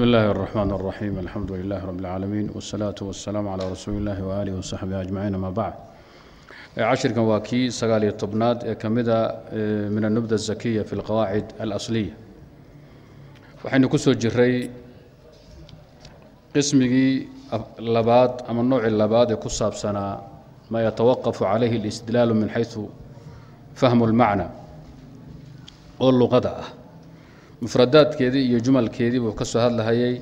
بسم الله الرحمن الرحيم الحمد لله رب العالمين والصلاة والسلام على رسول الله وآله وصحبه أجمعين ما بعد cashirkan waa kii sagaal iyo tobnaad ee ka mida min النبdة الزakiية في الqawaacid الأصliية waxaynu ku soo jiray qismigii labaad ama noocii labaad ee ku saabsanaa ma yatawaqafu calayhi الاstidlaalu min xayثu fahmu mufradaadkeedii iyo jumalkeedii buu ka soo hadlahayay.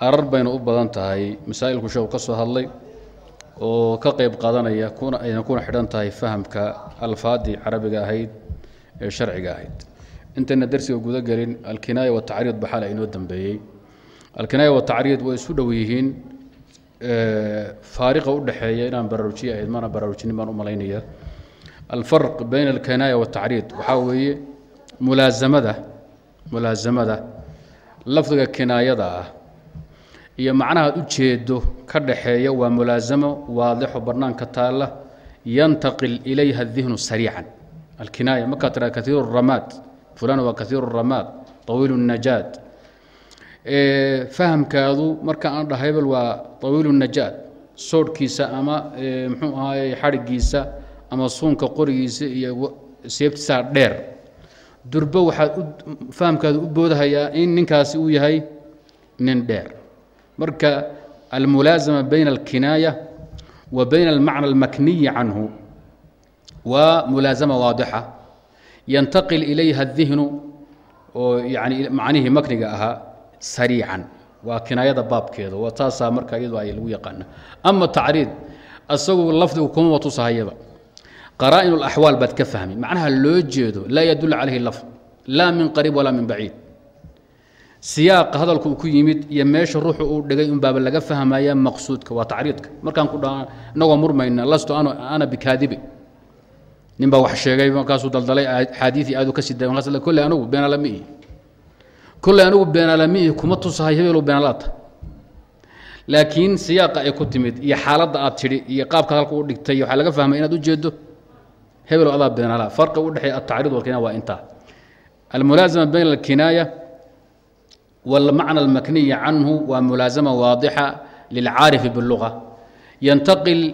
Arar bayna u badan tahay masaa'ilku sheekhu ka soo hadlay oo ka qayb qaadanaya kuna ayna kuna xidhan tahay fahamka alfaadii carabiga ahayd ee sharciga ahayd. Intayna darsiga guda gelin alkinaaya watacriid baxal inoo dambeeyey. Alkinaaya watacriid way isu dhow yihiin faariqa u dhexeeya inaan baraarujiye ahayd mana baraarujinin baan u malaynaya. Alfarq bayna alkinaaya watacriid waxaa weeye mulaasamada mulaasamada lafdiga kinaayada ah. Iyo macnahaad u jeedo ka dhaxeeya waa mulaasamo waadixo bannaanka taalla yantaqil ilayha dihnu sariican. Alkinaaya markaa tiraa kaiiru ramaad fulan waa kaiiru ramaad طawiilu najaad. Fahamkaadu marka aan dhaha hebel waa طawiilu najaad. Soodhkiisa ama mxuu ahaay xadhigiisa ama suunka qorigiisa iyo seebtiisaa dheer durbo waxaad fahamkaadu u boodahayaa in ninkaasi uu yahay nin dheer. Marka almulaasama bayna alkinaaya wa bayna almacna almakniyi canhu waa mulaasama waadixa. Yantaqil ilayha dihnu oo yani macnihii makniga ahaa sariican. Waa kinaayada baabkeeda waa taasaa marka iyadu ay lagu yaqaana ama tacriid asagu lafdigu kuma watusahayaba qaraa'in اlaxwaal baad ka fahmi. Macnaha loo jeedo laa yadul calayhi lafd laa min qariib walaa min baciid. Siyaaqa hadalku uu ku yimid iyo meesha ruuxu uu dhigay unbaaba laga fahmaya maqsuudka waa tacriidka. Markaan ku dha inagoo murmayna lastu ana bikaadibi nin baa wax sheegay markaasuu daldalay xaadiii aadu ka sida markaas kolley anigu beenalamiihi kolley anigu beenalamiihi kuma tusahay hebelu beenalaata laakiin siyaaqa ay ku timid iyo xaaladda aad tidhi iyo qaabka hadalka u dhigtay waxaa laga fahmay inaad u jeedo hebelo adaa beenala farqi u dhexeeya altacriid walkinaaya waa intaa almulaasama bayna alkinaaya والمعنى المكني عنه وملازمة واضحة للعارف باللغة ينتقل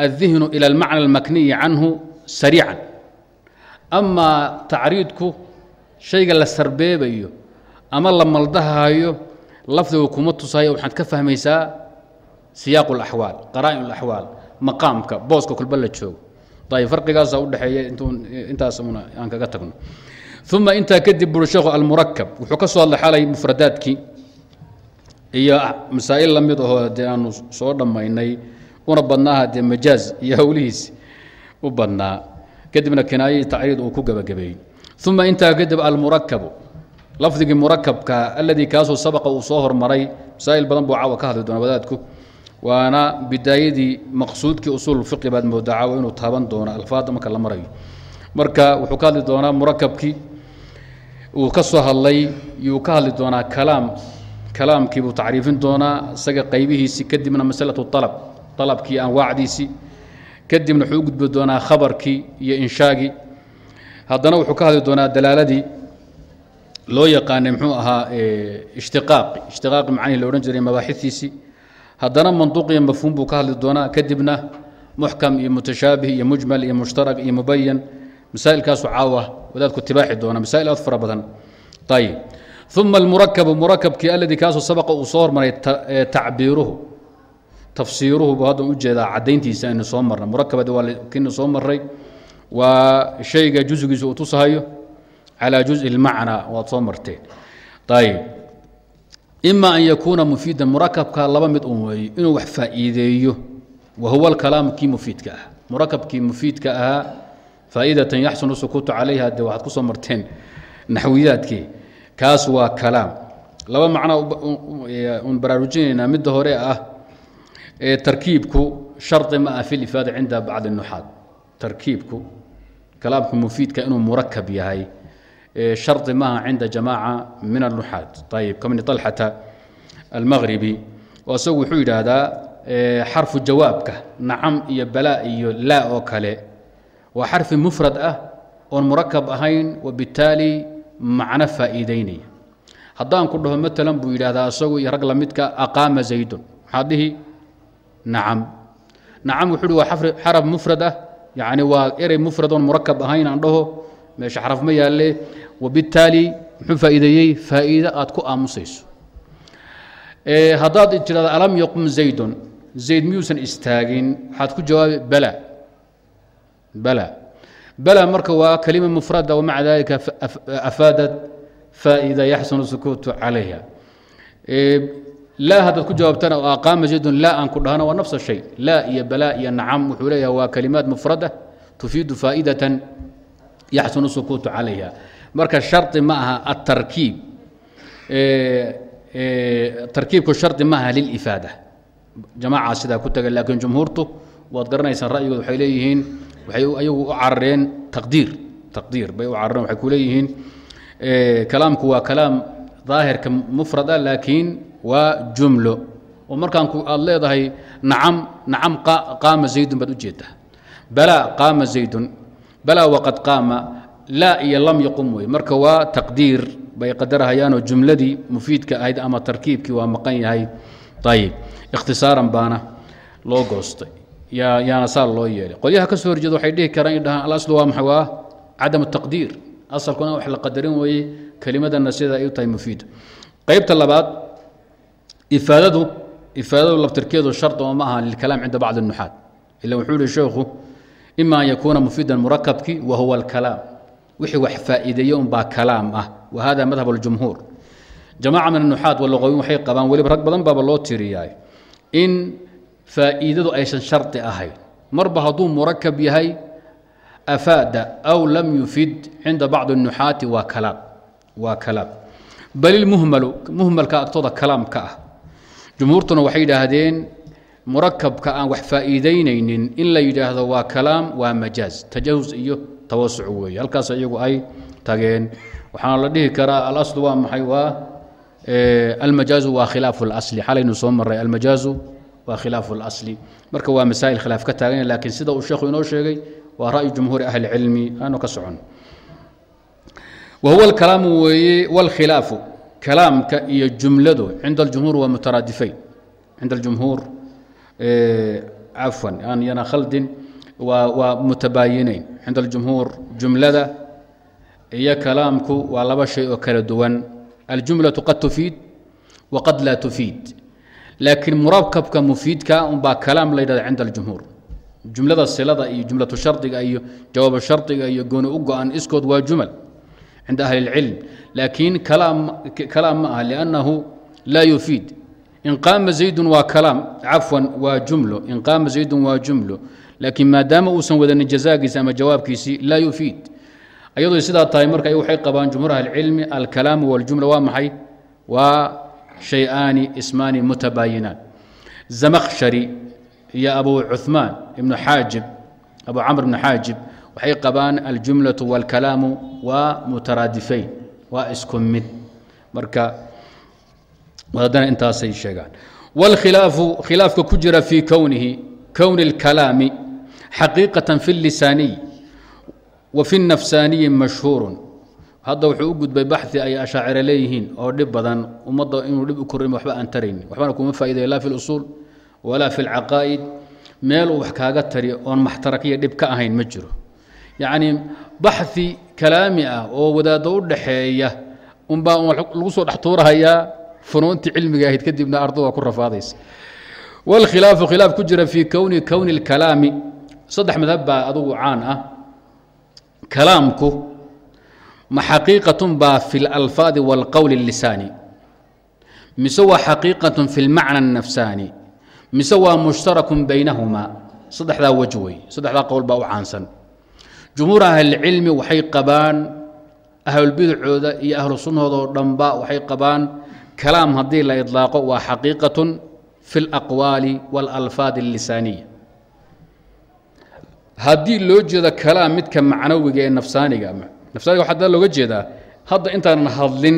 الذهن إلى المعنى المكني عنه سريعا أما تعريضك شيء la sarbeebayo ama la maldahayo lafdiga kuma tusayo waxaad ka fahmaysaa siyaaq الأحواal qaraa'ن الأحواal maqaamka booska kulba la joogo ayb farqigaasa udhexeeya intaas aan kaga tagno uma intaa kadib buri sheekhu almurakab wuxuu ka soo hadlay xalay mufradaadkii iyo masaa'il la mid ahoo dee aanu soo dhammaynay una badnaaha dee majaaz iyo howlihiisi u badnaa. Kadibna kinaayadii tacriid uu ku gebagabeeyey. Uma intaa kadib almurakabu lafdigii murakabka alladii kaasoo sabaqa uu soo hormaray masaa'il badan buu caawa ka hadli doona wadaadku waana bidaayadii maqsuudkii usuul fiqi baad moodaa caawa inuu taaban doono alfaadda marka la marayo. Marka wuxuu ka hadli doonaa murakabkii uu ka soo hadlay yuu ka hadli doonaa kalaam kalaamkiibuu tacriifin doonaa isaga qaybihiisii kadibna masalatu alab alabkii anwaacdiisii kadibna wuxuu u gudbi doonaa khabarkii iyo inshaagii. Haddana wuxuu ka hadli doonaa dalaaladii loo yaqaanay muxuu ahaa ishtiqaaqi ishtiqaaqi macnihii la odhan jiray mabaaxitiisii haddana manduqiya mafhuum buu ka hadli doonaa kadibna muxkam iyo mutashaabih iyo mujmal iyo mushtarag iyo mubayan masaailkaasu caawa wadaadku tibaaxi doona masaail aad fara badan. Ayb uma almurakabu murakabkii aladii kaasoo sabaqa uu soo hormaray tacbiiruhu. Tafsiiruhu buu hadda u jeedaa cadayntiisa aynu soo marnay. Murakabadi waa soo marray waa shayga jusigiisa uu tusahayo calaa juزi اlmacnaa waad soo marteen ayb ima an yakuuna mufiidan murakabka laba mid un weeye inuu wax faa'iideeyo. Wa huwa alkalaamu kii mufiidka ah. Murakabkii mufiidka ahaa faaidatan yaxsunu sukuutu calayha de waxaad ku soo marteen naxwiyaadkii kaas waa kalaam. Laba macnaa un baraarujinaynaa midda hore ah tarkiibku shardi ma ah fi cinda bacdi nuxaad. Tarkiibku kalaamku mufiidka inuu murakab yahay shardi maaha cinda jamaaca min anuxaad ayib kamni alxata almaqribi oo isagu wuxuu yidhaahdaa xarfu jawaabka nacam iyo balaa iyo laa oo kale waa xarfi mufrad ah oon murakab ahayn wabittaali macno faa'iidaynaya haddaan ku dhaho maalan buu yidhahdaa isagu iyo rag lamidka aqaama zaydun. Maxaad dhihi? Nacam. Nacam wuxuu uhi waa xaraf mufrad ah yacni waa erey mufrad oon murakab ahayn aan dhaho meesha xaraf ma yaalle wabittaali muxuu faa'iideeyey faa'iide aad ku aamusayso. Haddaad tirahda alam yaqum zaydun? Zayd miyuusan istaagin? Waxaad ku jawaabi bala. Bala. Bala marka waa kalima mufrada wamaca dalika afaadat faa'ida yaxsunu sukuutu calayha. Laa haddaad ku jawaabtana oo aqaama zaydun laa aan ku dhahana waa nafsa shay. Laa iyo balaa iyo nacam wuxuu leeyahay waa kalimaad mufrada tufiidu faa'idatan yaxsunu sukuutu calayha marka shardi ma aha atarkiib tarkiibku shardi ma aha lilifaada jamaaca sidaa ku taga laakiin jumhuurtu waad garanaysaan ra'yigood waxay leeyihiin waxay ayagu u carareen taqdiir taqdiir bay u carareen waxay ku kalaamku waa kalaam daahirka mufrad laakiin waa jumlo oo markaan aad leedahay nacam nacam qaama zaydun baad u jeedaa balaa qaama zaydun balaa waqad qaama laa iyo lam yaqum wey marka waa taqdiir bay qadarahayaanoo jumladii mufiidka ahayd ama tarkiibkii waa maqan yahay. Ayib ikhtisaaran baana loo goostay. Yaa yaana saa loo yeelay. Qolyaha ka soo horjeeda waxay dhihi karaan in dhahaan alaslu waa maxay? Waa cadam taqdiir. Asalkuna wax la qadarin weeye kelimadana sida ay u tahay mufiida qaybta labaad ifaadadu ifaadadu laftirkeedu shardi oo ma aha lilkalaam cinda bacdi الnuxaat ila wuxuu yihi sheekhu ima an yakuuna mufidan murakabkii wa huwa alkalaam. Wixii wax faa'iideeye unbaa kalaam ah. Wa madhab اljumhuur jamaaca min anuxaat walaqooyin waxay qabaan weliba rag badan baaba loo tiriyaay in faa'iidadu aysan shardi ahayn. Marba hadduu murakab yahay afaada aw lam yufid cinda bacdi اnuxaati waa kalaam. Waa kalaam. Bal ilmuhmalu muhmalka agtooda kalaam ah. Jumhuurtuna waxay yidhaahdeen murakabka aan wax faa'iidaynaynin in la yidhaahdo waa kalaam waa majaaz tajahus iyo tawasuc weeye halkaas iyagu ay tageen waxaana la dhihi karaa alaslu waa maxay waa almajaazu waa khilaafu اlasli xalaynu soo maray almajaazu waa khilaafu اlasli marka waa masaa'il khilaaf ka taagan laakiin sida uu sheekhu inoo sheegay waa ra'yu jumhuuri ahli cilmi aanu ka socon wa huwa alkalaamu weeye wاlkhilaafu kalaamka iyo jumladu cinda اljumhuur waa mutaraadifayn cinda اljumhuur cafwan aan yana khaldin waa waa mutabaayinayn cinda اljumhuur jumlada iyo kalaamku waa laba shay oo kala duwan aljumlaةu qad tufiid waqad laa tufiid laakiin murakabka mufiidka unbaa kalaam la yidhahda cinda اljumhuur jumlada silada iyo jumlatu shardiga iyo jawaabo shardiga iyo gooni u go-an iskood waa jumal cinda ahli اlcilm laakiin kalaam ma aha liannahu laa yufiid in qaama zaydun waa kalaam cafwan waa jumlo. In qaama zaydun waa jumlo. Laakiin maadaama uusan wadanin jazaagiisi ama jawaabkiisii laa yufiid. Ayadoo sidaa tahay marka waxay qabaan jumhuur ahlicilmi alkalaamu waljumla waa maxay? Waa shay-aani ismaani mutabaayinaan zamakhshari iyo abu cuhmaan ibnu xaajib abu camr ibnu xaajib waxay qabaan aljumlatu waalkalaamu waa mutaraadifayn waa isku mid. Marka haddana intaasay sheegaan wاlkhilaafu khilaafka ku jira fii kownihi kowni اlkalaami xaqiiqaة fi اlisaaniy wa fi الnafsaaniyi mashhuuru hadda wuxuu u gudbay baxi ay ashaacire leeyihiin oo dhib badan ummadda inuu dhib u korin waxba aan taraynin waxbana kuma faa'iday laa fi اlusuul walaa fi اlcaqaa'id meel uu wax kaaga tari oon maxtarakiya dhib ka ahayn ma jiro yacnii baxi kalaami ah oo wadaaddo u dhaxeeya unbaa lagu soo dhex tuurahayaa funuuntii cilmiga ahayd kadibna ardada ku rafaadaysa wاlkhilaafu khilaaf ku jira fii kowni kowni اlkalaami saddex madhab baa adugu caan ah kalaamku ma xaqiiqatun baa fi اlalfaadi wاlqowli اlisaani mise waa xaqiiqatun fi اlmacna الnafsaani mise waa mushtarakun baynahumaa saddexdaa wej wey saddexdaa qowl baa u caansan jumhuur ahlilcilmi waxay qabaan ahlulbidacooda iyo ahlu sunnahooda oo dhanba waxay qabaan kalaam haddii la idlaaqo waa xaqiiqatun fi اlaqwaali wاlalfaadi اllisaaniya haddii loo jeedo kalaam midka macnawiga ee nafsaaniga nafsaaniga waxaa looga jeedaa hadda intaanan hadlin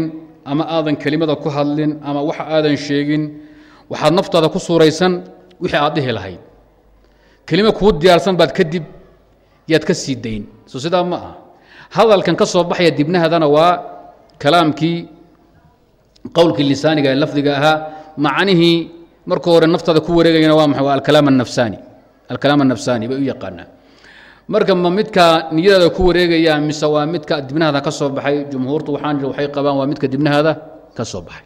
ama aadan kelimada ku hadlin ama waxa aadan sheegin waxaad naftaada ku suuraysan wixii aad dhihi lahayd kelima kuu diyaarsan baad kadib yaad ka sii dayn soo sidaa ma ah hadalkan ka soo baxaya dibnahadana waa kalaamkii qowlkii lisaaniga ee lafdiga ahaa macnihii marka hore naftaada ku wareegayana waa maxay? Waa alkalaam annafsaani. Alkalaam annafsaani bay u yaqaanaa. Marka ma midka niyadaada ku wareegaya mise waa midka dibnahaada ka soo baxay? Jumhuurtu waxaan waxay qabaan waa midka dibnahaada ka soo baxay.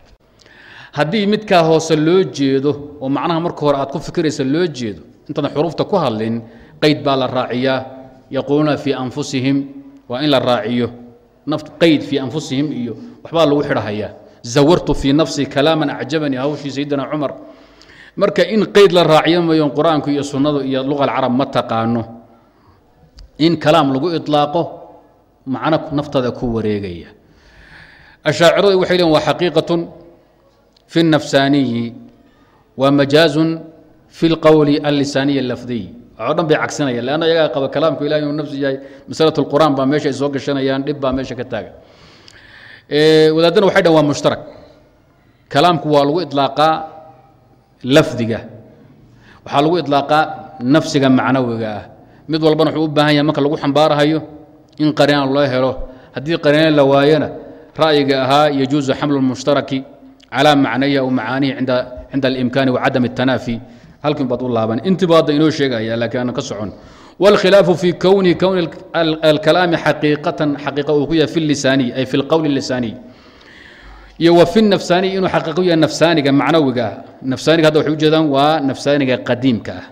Haddii midkaa hoose loo jeedo oo macnaha marka hore aad ku fikiraysa loo jeedo intaadan xuruufta ku hadlin qayd baa la raaciyaa. Yaquuluuna fii anfusihim waa in la raaciyo. Qayd fii anfusihim iyo waxbaa lagu xidhahayaa zawartu fii nafsi kalaaman acjabanii hawshii sayidina cumar marka in qayd la raaciyo mayon qur-aanku iyo sunnadu iyo luqa alcarab ma taqaano in kalaam lagu iطlaaqo macno naftada ku wareegaya ashaaciradu waxay leein waa xaqiiqatun fi الnafsaaniyi wa majaazun fi اlqowli allisaaniyi اlafdiy waxoo dhan bay cagsanayaan leanna iyagaa qaba kalaamku ilahi inuu nafsi yahay masalat اlqur'aan baa meesha ay soo gashanayaan dhib baa meesha ka taagan wadaadana waxay dhan waa mushtarak. Kalaamku waa lagu ilaaqaa lafdiga. Waxaa lagu ilaaqaa nafsiga macnawiga ah. Mid walbana wuxuu u baahan yahay marka lagu xambaarahayo in qariinaan loo helo. Haddii qariina la waayona ra'yiga ahaa yajuusu xamlu lmushtaraki calaa macnayi aw macaanihi cinda alimkaani wa cadam اtanaafi halkin baad u laaban. Intibaada inoo sheegaya laakiin aanan ka socon wاlkhilaafu fi kowni kowni alkalaami xaqiiqatan xaqiiqa uu ku yahay fi lisaaniy ay fi lqowli lisaaniy iyo wa fi nafsaaniy inuu xaqiiqa u yahay nafsaaniga macnawiga ah nafsaaniga hadda waxay ujeedaan waa nafsaaniga qadiimka ah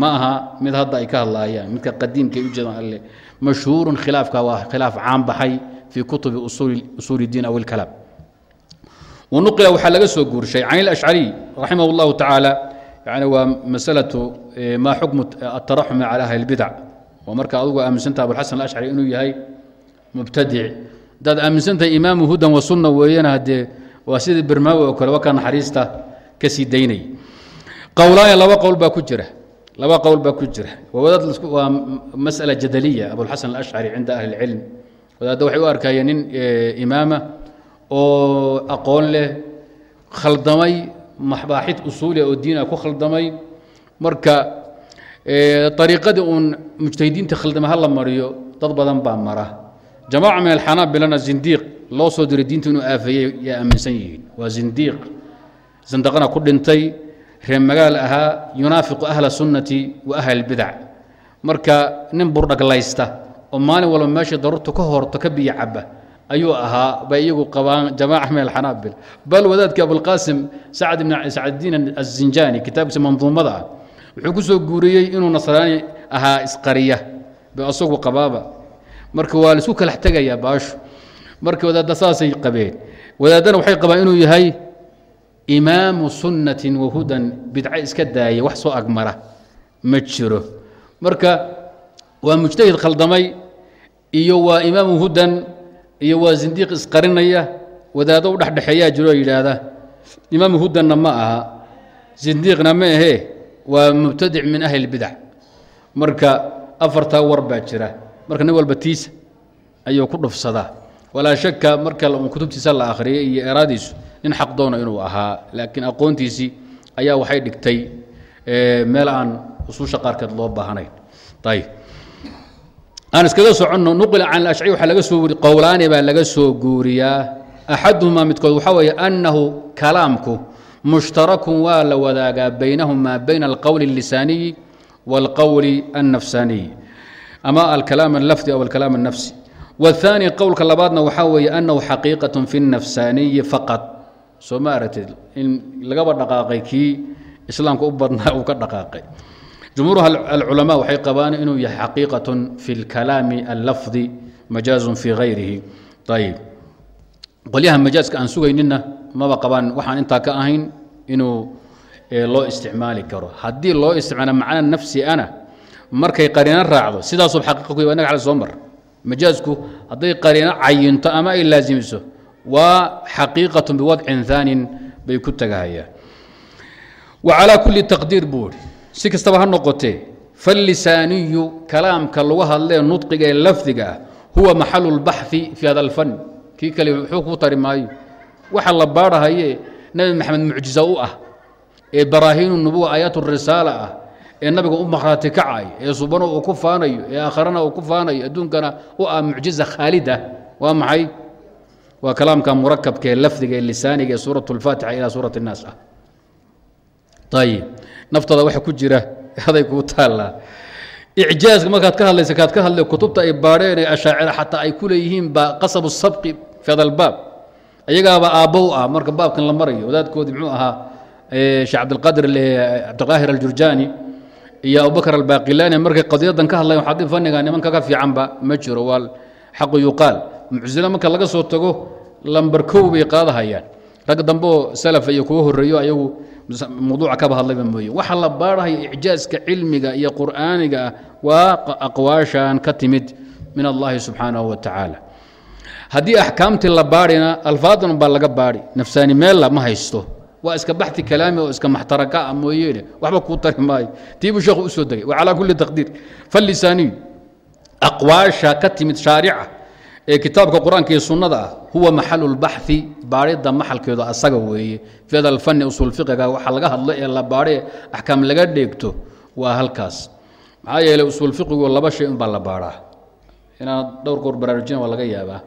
ma aha mid hadda ay ka hadlaayaan midka qadiimka ay ujeedaan alle mashhuurun khilaafka waa khilaaf caan baxay fii kutubi usuuli اdiin aw اlkalaam wanuqila waxaa laga soo guurshay can ilashcariy raximah اllahu tacaala yani waa masalatu maa xukmu ataraxumi cala ahli اlbidac oo marka adugu aaminsantaha abulxasan alashcari inuu yahay mubtadici haddaad aaminsantahay imaamu hudan wa sunna weeyana haddee waa sidii birmaawi oo kale wakaa naxariista ka sii daynay. Qowlaaya laba qowl baa ku jira. Laba qowl baa ku jira. Waa masala jadaliya abulxasan alashcari cinda ahli اlcilm wadaadda waxay u arkayeen nin imaama oo aqoon leh khaldamay maxbaaxid usuulia oo diina ku khaldamay. Marka ariiqadii uun mujtahidiinta khaldamay ha la mariyo dad badan baa mara. Jamaaca min alxanaabilana zindiiq loo soo diray diinta inuu aafeeyey yaa aaminsan yihiin. Waa zindiiq. Zandaqana ku dhintay reer magaal ahaa yunaafiqu ahla sunnati wa ahli اlbidac marka nin burdhaglaysta oo maalin walba meesha daruurta ka horto ka biyo caba ayuu ahaa bay iyagu qabaan jamaaca min alxanaabil bal wadaadkii abulqaasim sacd ibn sacddiin azinjani kitaabkiisa manduumada ah wuxuu ku soo guuriyey inuu nasraani ahaa isqariya asagu qabaaba. Marka waa la isku kalax tegayaa baashu. Marka wadaadda saasay qabeen. Wadaaddana waxay qabaan inuu yahay imaamu sunnatin wa hudan bidco iska daaya wax soo agmara. Ma jiro. Marka waa mujtahid khaldamay iyo waa imaamu hudan iyo waa zindiiq isqarinaya wadaado u dhexdhexeeyaa jiro oo yidhaahda. Imaamu hudanna ma aha. Zindiiqna ma ahee. Waa mubtadic min ahli اlbidac marka afartaa war baa jira. Marka nin walba tiisa ayuu ku dhufsadaa. Walaa shaka marka kutubtiisa la akhriyay iyo eraadiisu nin xaqdoona inuu ahaa. Laakiin aqoontiisii ayaa waxay dhigtay meel aan usuusha qaarkeed loo baahanayn. Ayb aan iskaga soconno nuqila can alashcari waxaa laga soo wuri qowlaani baa laga soo guuriyaa axaduhumaa midkood waxaa weeye annahu kalaamku mushtarakun waa la wadaagaa baynahumaa bayna alqowli اllisaaniyi wاlqowli الnafsaaniyi ama alkalaam allafdi aw alkalaam الnafsi والثاني qowlka labaadna waxaa weeye أنhu xaqiiqaة في النafsaniyi faqad soo ma aragtid in lagaba dhaqaaqay kii islaamka u badnaa uu ka dhaqaaqay jumhuur alculamaa waxay qabaan inuu yahay xaqiiqatun fi اlkalaami allafdi majaazun fii hayrihi ayb qolyaha majaaska aan sugaynina maba qabaan waxaan intaa ka ahayn inuu loo isticmaali karo haddii loo isticmaala macna nafsi ana markay qariino raacdo sidaasub xaqiiqa inaga al soo mar majaasku hadday qariino cayinto ama ay laasimiso waa xaqiiqatun biwadcin aanin bay ku tagahayaan wa calaa kuli taqdiir buu idhi si kastaba ha noqotee fallisaaniyu kalaamka lagu hadlee nudqiga ee lafdiga ah huwa maxalu lbaxi fii hada alfann kii kale wuxuu kuu tari maayo waxa la baadhahaye nebi maxamed mucjiza u ah ee baraahiinu nubuwa aayaat risaala ah ee nabiga u makhraati kacay ee subano uu ku faanayo ee aakharana uu ku faanayo adduunkana u ah mucjiza khaalida. Waa maxay? Waa kalaamka murakabka ee lafdiga ee lisaaniga ee suurat اlfaatixa ilaa suurat اnnaas ah. Ayb naftada waxa ku jira haday kuu taallaa icjaaska markaad ka hadlaysa kaad ka hadlay kutubta ay baadheen ee ashaacira xataa ay ku leeyihiin baa qasabu sabqi fi hada albaab. Ayagaaba ah marka baabkan la marayo wadaadkoodii muxuu ahaa sheekh cabdilqadir cabdiqaahir aljurjaani iyo abubakr albaaqilaani markay qadiyadan ka hadlayan waxaa dib fanniga nimanka ka fiicanba ma jiro waa xaqu yuqaal. Mucsilo marka laga soo tago lambar kow bay qaadahayaan rag dambe oo salafa iyo kuwa horeeyo ayagu mawduuca kaba hadlayba mooye. Waxa la baadhahaya icjaaska cilmiga iyo qur'aaniga ah waa aqwaashan ka timid min allahi subxaanahu wa tacaala haddii axkaamtii la baadhina alfaadan baa laga baadhi nafsaani meella ma haysto. Waa iska baxi kalaami oo iska maxtaraka ah mooyeene waxba kuu tari maayo. Tiibuu sheekhu u soo degay. Wa calaa kulli taqdiir. Fallisaaniyu aqwaasha ka timid shaarica ee kitaabka qur'aanka iyo sunnada ah huwa maxalu lbaxi baadhidda maxalkeedu asaga weeye. Fi hada waxa laga hadlo ee la baadhe axkaam laga dheegto waa halkaas. Maxaa yeeley fiqigu laba shay unbaa la baadhaa inaad dhowr goor baraarujina waa laga yaabaa.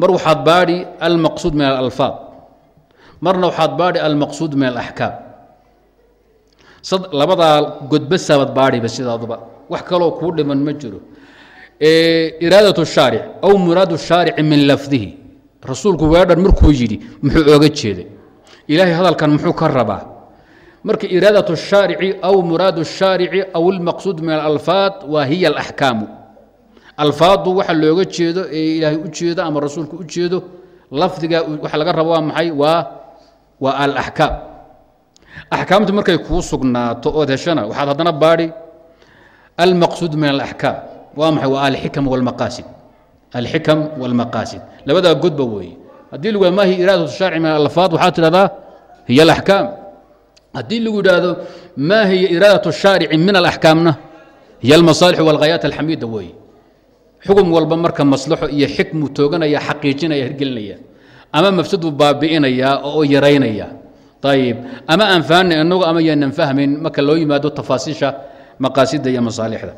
Mar waxaad baadhi almaqsuud min alalfaad. Marna waxaad baadhi almaqsuud min alaxkaam. Labadaa godbasaabad baadhiba sidaaduba wax kaloo kuu dhiman ma jiro iraadat shaaric aw muraadu shaarici min lafdihi. Rasuulku weedhan markuu yidhi muxuu ooga jeeday. Ilaahay hadalkan muxuu ka rabaa. Marka iraadat shaarici aw muraadu shaarici aw ilmaqsuud min alalfaad waa hiya alaxkaamu alfaadu waxa looga jeedo ee ilaahay u jeedo ama rasuulku u jeedo lafdiga waxa laga rabo waa maxay? Waa waa alaxkaam axkaamtu markay kuu sugnaato ood heshana waxaad haddana baadhi almaqsuud min alaxkaam waa maxay? Waa alxikam walmaqaasid alxikam walmaqaasid labadaa godba weeye. Haddii lagu ma hiya iraadat sharci min alfaad waxaad tidhahdaa hiya alaxkaam. Haddii lagu yidhaahdo ma hiya iraadat shaarici min alaxkaamna? Hiya almasaalix walghayaat alxamiida weeye. Xukun walba marka maslaxo iyo xikmu tooganaya xaqiijinaya hirgelinaya ama mafsaduu baabi'inaya oo yaraynaya. Ayib ama aan fahanay inagu ama yaanan fahmayn marka loo yimaado tafaasiisha maqaasida iyo masaalixda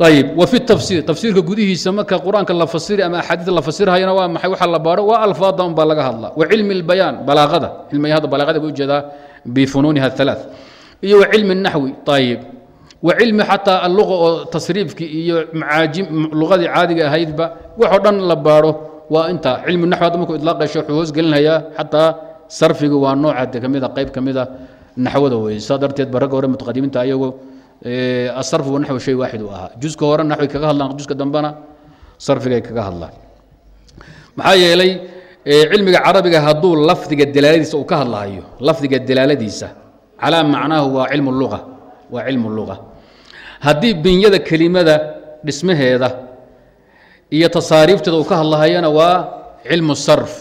ayib wa fi tafsiir tafsiirka gudihiisa marka qur-aanka la fasiri ama axaadiista la fasirhayana waa maxay waxa la baadho waa alfaada unbaa laga hadlaa wa cilmi اlbayaan balaaqada cilmiga hadda balaaqada buu ujeedaa bifunuuniha الثalaaث iyo wa cilmi الnaxwi ayib wa cilmi xataa alluqa oo tasriifkii iyo macaajim luqadii caadiga ahaydba waxoo dhan la baadho waa inta cilmi naxwi hadda markuu idlaaqaysho wuxuu hoos gelinayaa xataa sarfiga waa nooca kamida qayb ka mida naxwada weye saa darteed ba ragga hore mutaqadimiinta ayagu asarfu wanaxwi shay waaxid uu ahaa. Juska hore naxwi kaga hadlaan juska dambena sarfigay kaga hadlaan. Maxaa yeelay cilmiga carabiga hadduu lafdiga dalaaladiisa uu ka hadlahayo lafdiga dalaaladiisa calaa macnaahu waa cilmu luga waa cilmu luga haddii binyada kelimada dhismaheeda iyo tasaariifteeda uu ka hadlahayana waa cilmu sarf.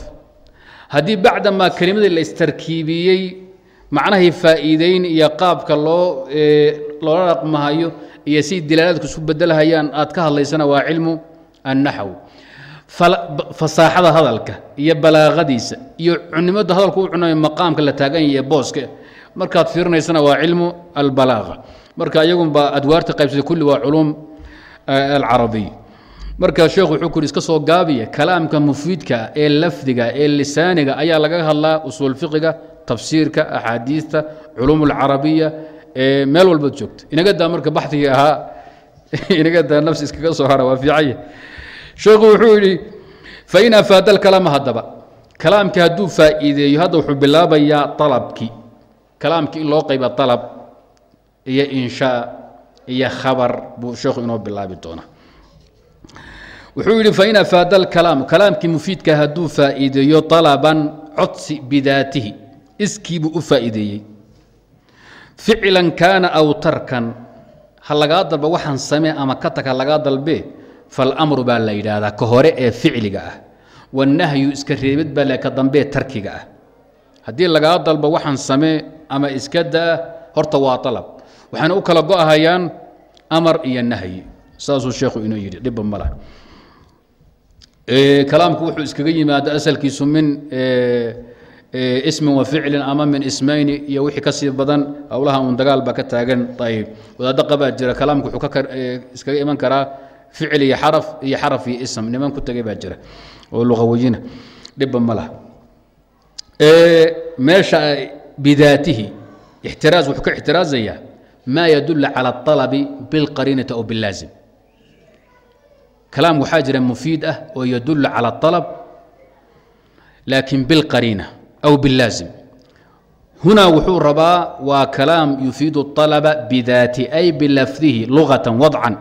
Haddii bacdamaa kelimadii la istarkiibiyey macnahay faa'iideyn iyo qaabka loo loola dhaqmahayo iyo si dilaaladku isu bedelhayaan aad ka hadlaysana waa cilmu annaxw. Fasaaxada hadalka iyo balaaqadiisa iyo cunimada hadalku u cunayo maqaamka la taagan yahay booska markaad fiirinaysana waa cilmu albalaaqa. Marka iyagunba adwaarta qaybsatay kulli waa culuum alcarabiy marka sheekhu wuxuu ku iska soo gaabiya kalaamka mufiidka ee lafdiga ee lisaaniga ayaa laga hadlaa usuul fiqiga tafsiirka axaadiista culuum alcarabiya meel walbaad joogta. Inaga daa marka baxdigii ahaa inaga daa nafsi iskaga soo hara waa fiicanya sheekhu wuxuu yidhi fain afaada alkalaama haddaba kalaamkii hadduu faa'iideeyo hadda wuxuu bilaabayaa alabkii kalaamkii in loo qayba alab iyo inshaa iyo khabar buu sheekhu inoo bilaabi doonaa. Wuxuu yidhi fain afaada alkalaam kalaamkii mufiidka hadduu faa'iideeyo alaban codsi bidaatihi iskiibuu u faa'iideeyey ficlan kaana aw tarkan. Ha lagaa dalba waxaan samee ama ka tag ha lagaa dalbee falamru baa la yidhaahdaa ka hore ee ficliga ah. Wanahyu iska reebid baa ka dambee tarkiga ah. Haddii lagaa dalbo waxaan samee ama iska daa horta waa alab waxaana u kala go'ahayaan amar iyo nahyi. Saasuu sheekhu inoo yidhi dhibba ma lah kalaamku wuxuu iskaga yimaada asalkiisu min ismin wa ficlin ama min ismayni iyo wixii ka sii badan howlaha uun dagaal baa ka taagan ayib wadaaddo qabaa jira kalaamku wuxuu iskaga iman karaa ficil iyo xaraf iyo xaraf iyo ism niman ku tegay baa jira oo luqawiyina dhibba ma laha meesha bidaatihi ixtiraaz wuxuu ka ixtiraazayaa ma yadul calى الطalbi biاlqariinati aw biاllaazim kalaam waxaa jira mufiid ah oo yadul calى الطalb laakin biاlqariina aw biاllaazim hunaa wuxuu rabaa waa kalaam yufiidu الطalba bidaati ay bilafdihi lugatan wadcan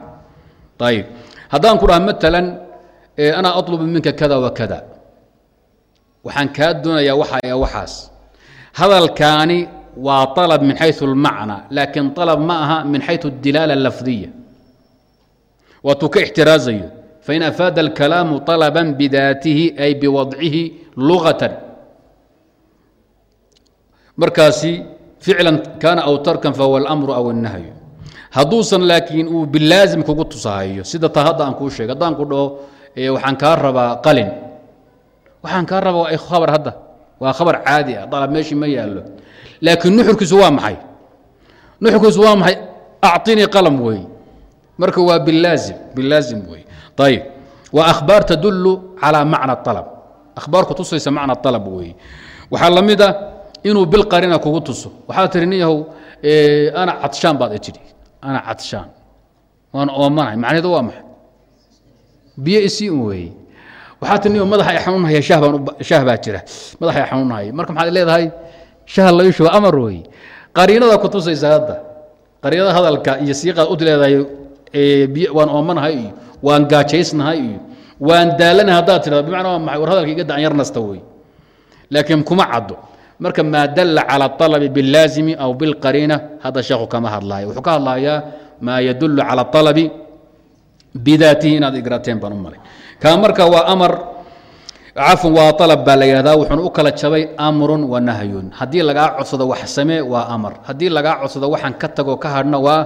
ayb haddaan ku dhaha maala ana aطlubu minka kada wa kada waxaan kaa doonayaa waxa waxaas hadalkaani waa طalb min xayثu اlmacna laakiin طalb ma aha min xayثu اdilaala اlafdiya waatuu ka ixtiraazayo fain afaada اlkalaamu طalba bidaatihi ay biwadcihi lugatan markaasi ficlan kaana aw tarkan fahuwa اlamru aw الnahyu hadduusan laakiin uu bilaazim kugu tusahayo sida ta hadda aan kuu sheegay haddaan ku dhaho waxaan kaa rabaa qalin waxaan kaa rabaa waa khabar hadda waa khabar caadi ah dalab meeshii ma yaallo laakiin nuxurkiisu waa maxay nuxurkiisu waa maxay acطinii qalam wey marka waa bilaazim bilaazim wey ayib waa akhbaar tadulu calaa macna alab akhbaar ku tusaysa macna alab wey waxaa la mid a inuu bilqarina kugu tuso. Waxaad tiri nin yahow ana cadshaan baad tidhi. Ana cadshaan. Waan oomanahay macnaheedu waa maxay? Biyo isii un weeye waxaa tii madaxa ay xanuunhaya shah baa jira. Madaxa ay xanuunhaya marka maxaad leedahay shah la ishuba amar wey qariinada ku tusaysa hadda. Qariinada hadalka iyo siiqaad u leedahay waan oomanahay iyo waan gaajaysnahay iyo waan daalanahay haddaad tidhahdo. Bimacnaa waa maxay? War hadalka iga dacan yar nasta wey laakiin kuma caddo marka maa dalla cala alabi biاllaazimi aw bilqariina hadda sheekhu kama hadlaayo. Wuxuu ka hadlayaa maa yadullu cala alabi bidaatihi inaad igrateen baan u malay. Kaa marka waa amar cafwan waa alab baa la yidhahdaa wuxuuna u kala jabay amrun wa nahyun. Haddii lagaa codsado wax samee waa amar. Haddii lagaa codsado waxaan ka tagoo ka hadhna waa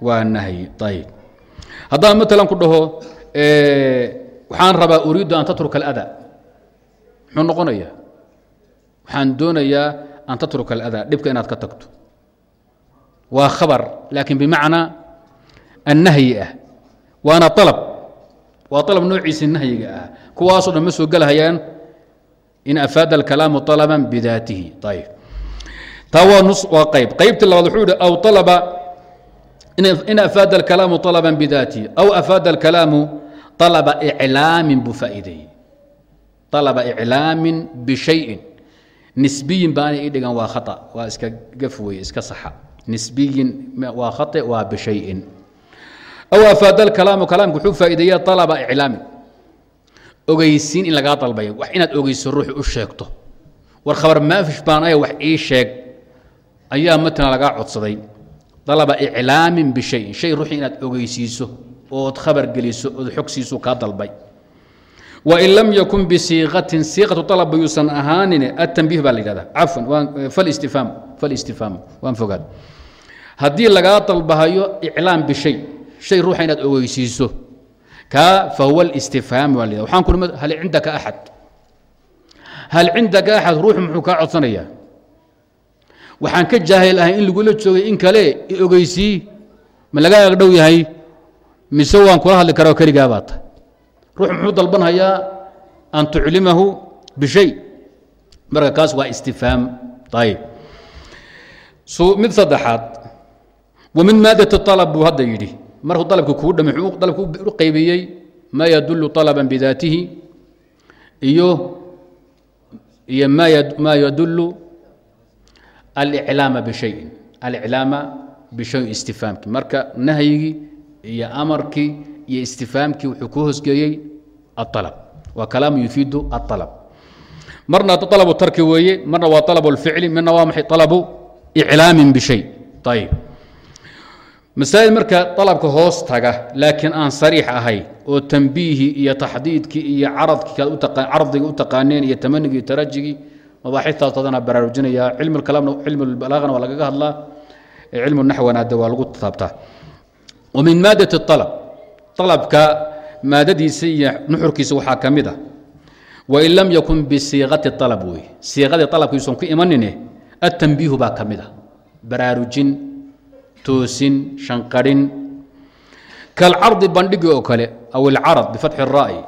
waa nahyi. Ayib haddaan maalan ku dhaho waxaan rabaa uriidu an tatruka alada muxuu noqonayaa waxaan doonayaa an tatruka aladaa dhibka inaad ka tagto. Waa khabar laakiin bimacnaa annahyi ah. Waana alab waa alab noociisa nahyiga ah. Kuwaasoo dhan ma soo gelahayaan in afaada alkalaamu alaban bidaatihi. Ayb taa waa qayb qaybtii labaad wuxuu yihi aw alaba in afaada alkalaamu alaban bidaatihi aw afaada alkalaamu alaba iclaamin buu alaba iclaamin bishayin nisbiyin baanay ii dhigan waa khata waa iska gaf weye iska saxa. Nisbiyin waa khate waa bishayin. Aw afaada alkalaamu kalaamka wuxuu faa'iideeya alaba iclaamin. Ogeysiin in lagaa dalbayo wax inaad ogeyso ruuxi u sheegto. War khabar maafish baan aya wax ii sheeg ayaa matna lagaa codsaday. Dalaba iclaamin bishayin shay ruuxi inaad ogeysiiso ood khabar geliso ood xog siiso kaa dalbay wain lam yakun bisiiqatin siiqatu alab bayuusan ahaanine atanbiih baa la yidhahdaa cafwan falistifhaam falistifhaam waan fogaad haddii lagaa dalbahayo iclaam bishay shay ruuxa inaad ogeysiiso kaa fahuwa اlistifhaam baa la waxaan ku hal cindaka axad hal cindaka axad ruuxu muxuu kaa codsanayaa waxaan ka jaahil ahay in lagula joogay in kale i ogeysii ruux muxuu dalbanhayaa an tuclimahu bishay marka kaas waa istifhaam ayb mid saddexaad wa min maadat alab buu hadda yidhi. Markuu dalabki kuu dham dalabku qaybiyey maa yadulu طalaban bidaatihi iyo iyo maa yadulu aliclaama bishayin aliclaama bishayin istifhaamki marka nahyigii iyo amarkii iyo istifhaamkii wuxuu ku hoosgeeyey aلطalab waa kalaamu yufiidu aلطalab marna alabu tarki weeye marna waa alabu اlficli midna waa maxay alabu iclaamin bishay ayb masaa'il marka dalabka hoos taga laakiin aan sariix ahay oo tambiihi iyo taxdiidkii iyo cardiga u taqaaneen iyo tamanigii tarajigii mabaaxitaas tadana baraarujinaya cilm kalaamna cilm balaagana waa lagaga hadlaa cilmu naxwana de waa lagu taabtaa wa min maadat alab alabka maadadiisa iyo nuxurkiisa waxaa ka mid ah wain lam yakun bisiiqati alab wey siiqadii alabkiisan ku imanine atanbiihu baa ka mid ah baraarujin toosin shanqarin kalcardi bandhigi oo kale aw ilcarad bifatxi الra'yi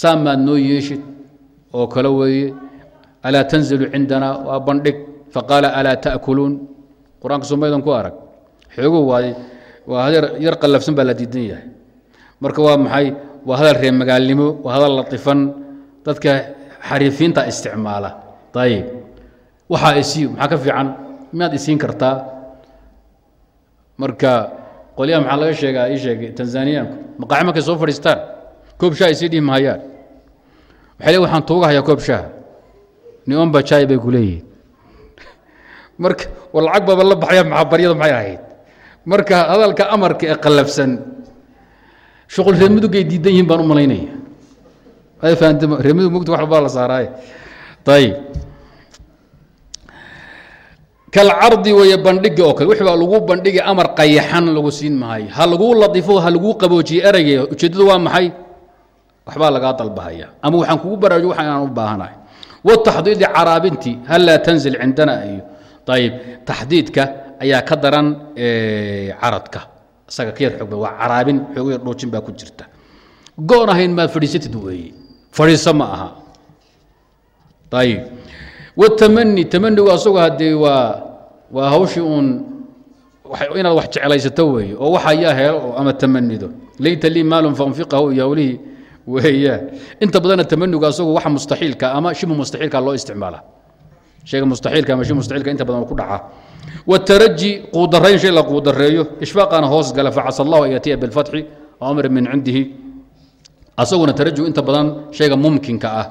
saa maad noo yeeshid oo kale weeye alaa tanzilu cindana waa bandhig faqaala alaa ta'kuluun qur'aanka somaydan ku arag xoogow waa waa hadar yar qallafsan baa la diidan yahay. Marka waa maxay? Waa hadal reer magaalnimo waa hadal latifan. Dadka xariifiinta isticmaala. Ayib waxaa isii maxaa ka fiican? Miyaad isiin kartaa? Marka qolyaha maxaa laga sheegaa? Ii sheegay tanzaniyaanku maqaaxi markay soo fadhiistaan? Koob shaha isii dhihi mahayaan. Waxay le waxaan tuuga hayaa koob shaha. Niomba jai bay ku marka war lacag baba la baxaya maxabaryada maxay ahayd marka hadalka amarka ee qallafsan shuqul reemudugay diidan yihiin baan u malaynaya. Reemudug mugta wax baa la saaraaye. Ayib kalcardi weeye bandhiga oo kale wix baa lagu bandhigi amar qayaxan lagu siin maayo ha laguu latifo ha laguu qaboojiye ereyge ujeeddadu waa maxay? Waxbaa lagaa dalbahaya. Ama waxaan kugu baraarujo waxa inaan u baahanahay. Wataxdiidi caraabintii hal laa tanzil cindana iyo ayib taxdiidka ayaa ka daran caradka. Isaga ka yar xoog waa caraabin xoog yar dhoojin baa ku jirta. Go-on ahayn maad fadhiisatid weeye fadhiiso ma aha. Ayib watamani tamanigu asagu haddee waa waa hawshii uun inaad wax jeclaysato weeye oo waxa yaa helo ama tamanido layta lii maalun faanfiqahu iyo hawlihii weeyaan inta badanna tamanigu asagu waxa mustaxiilka ama shibu mustaxiilka loo isticmaala. Shayga mustaxiilka ama shibu mustaxiilka inta badan ku dhaca wataraji quudarayn shay la quudareeyo ishfaaqana hoos gala facasa allahu an yatiya bilfatxi amr min cindihi. Asaguna tarajigu inta badan shayga mumkinka ah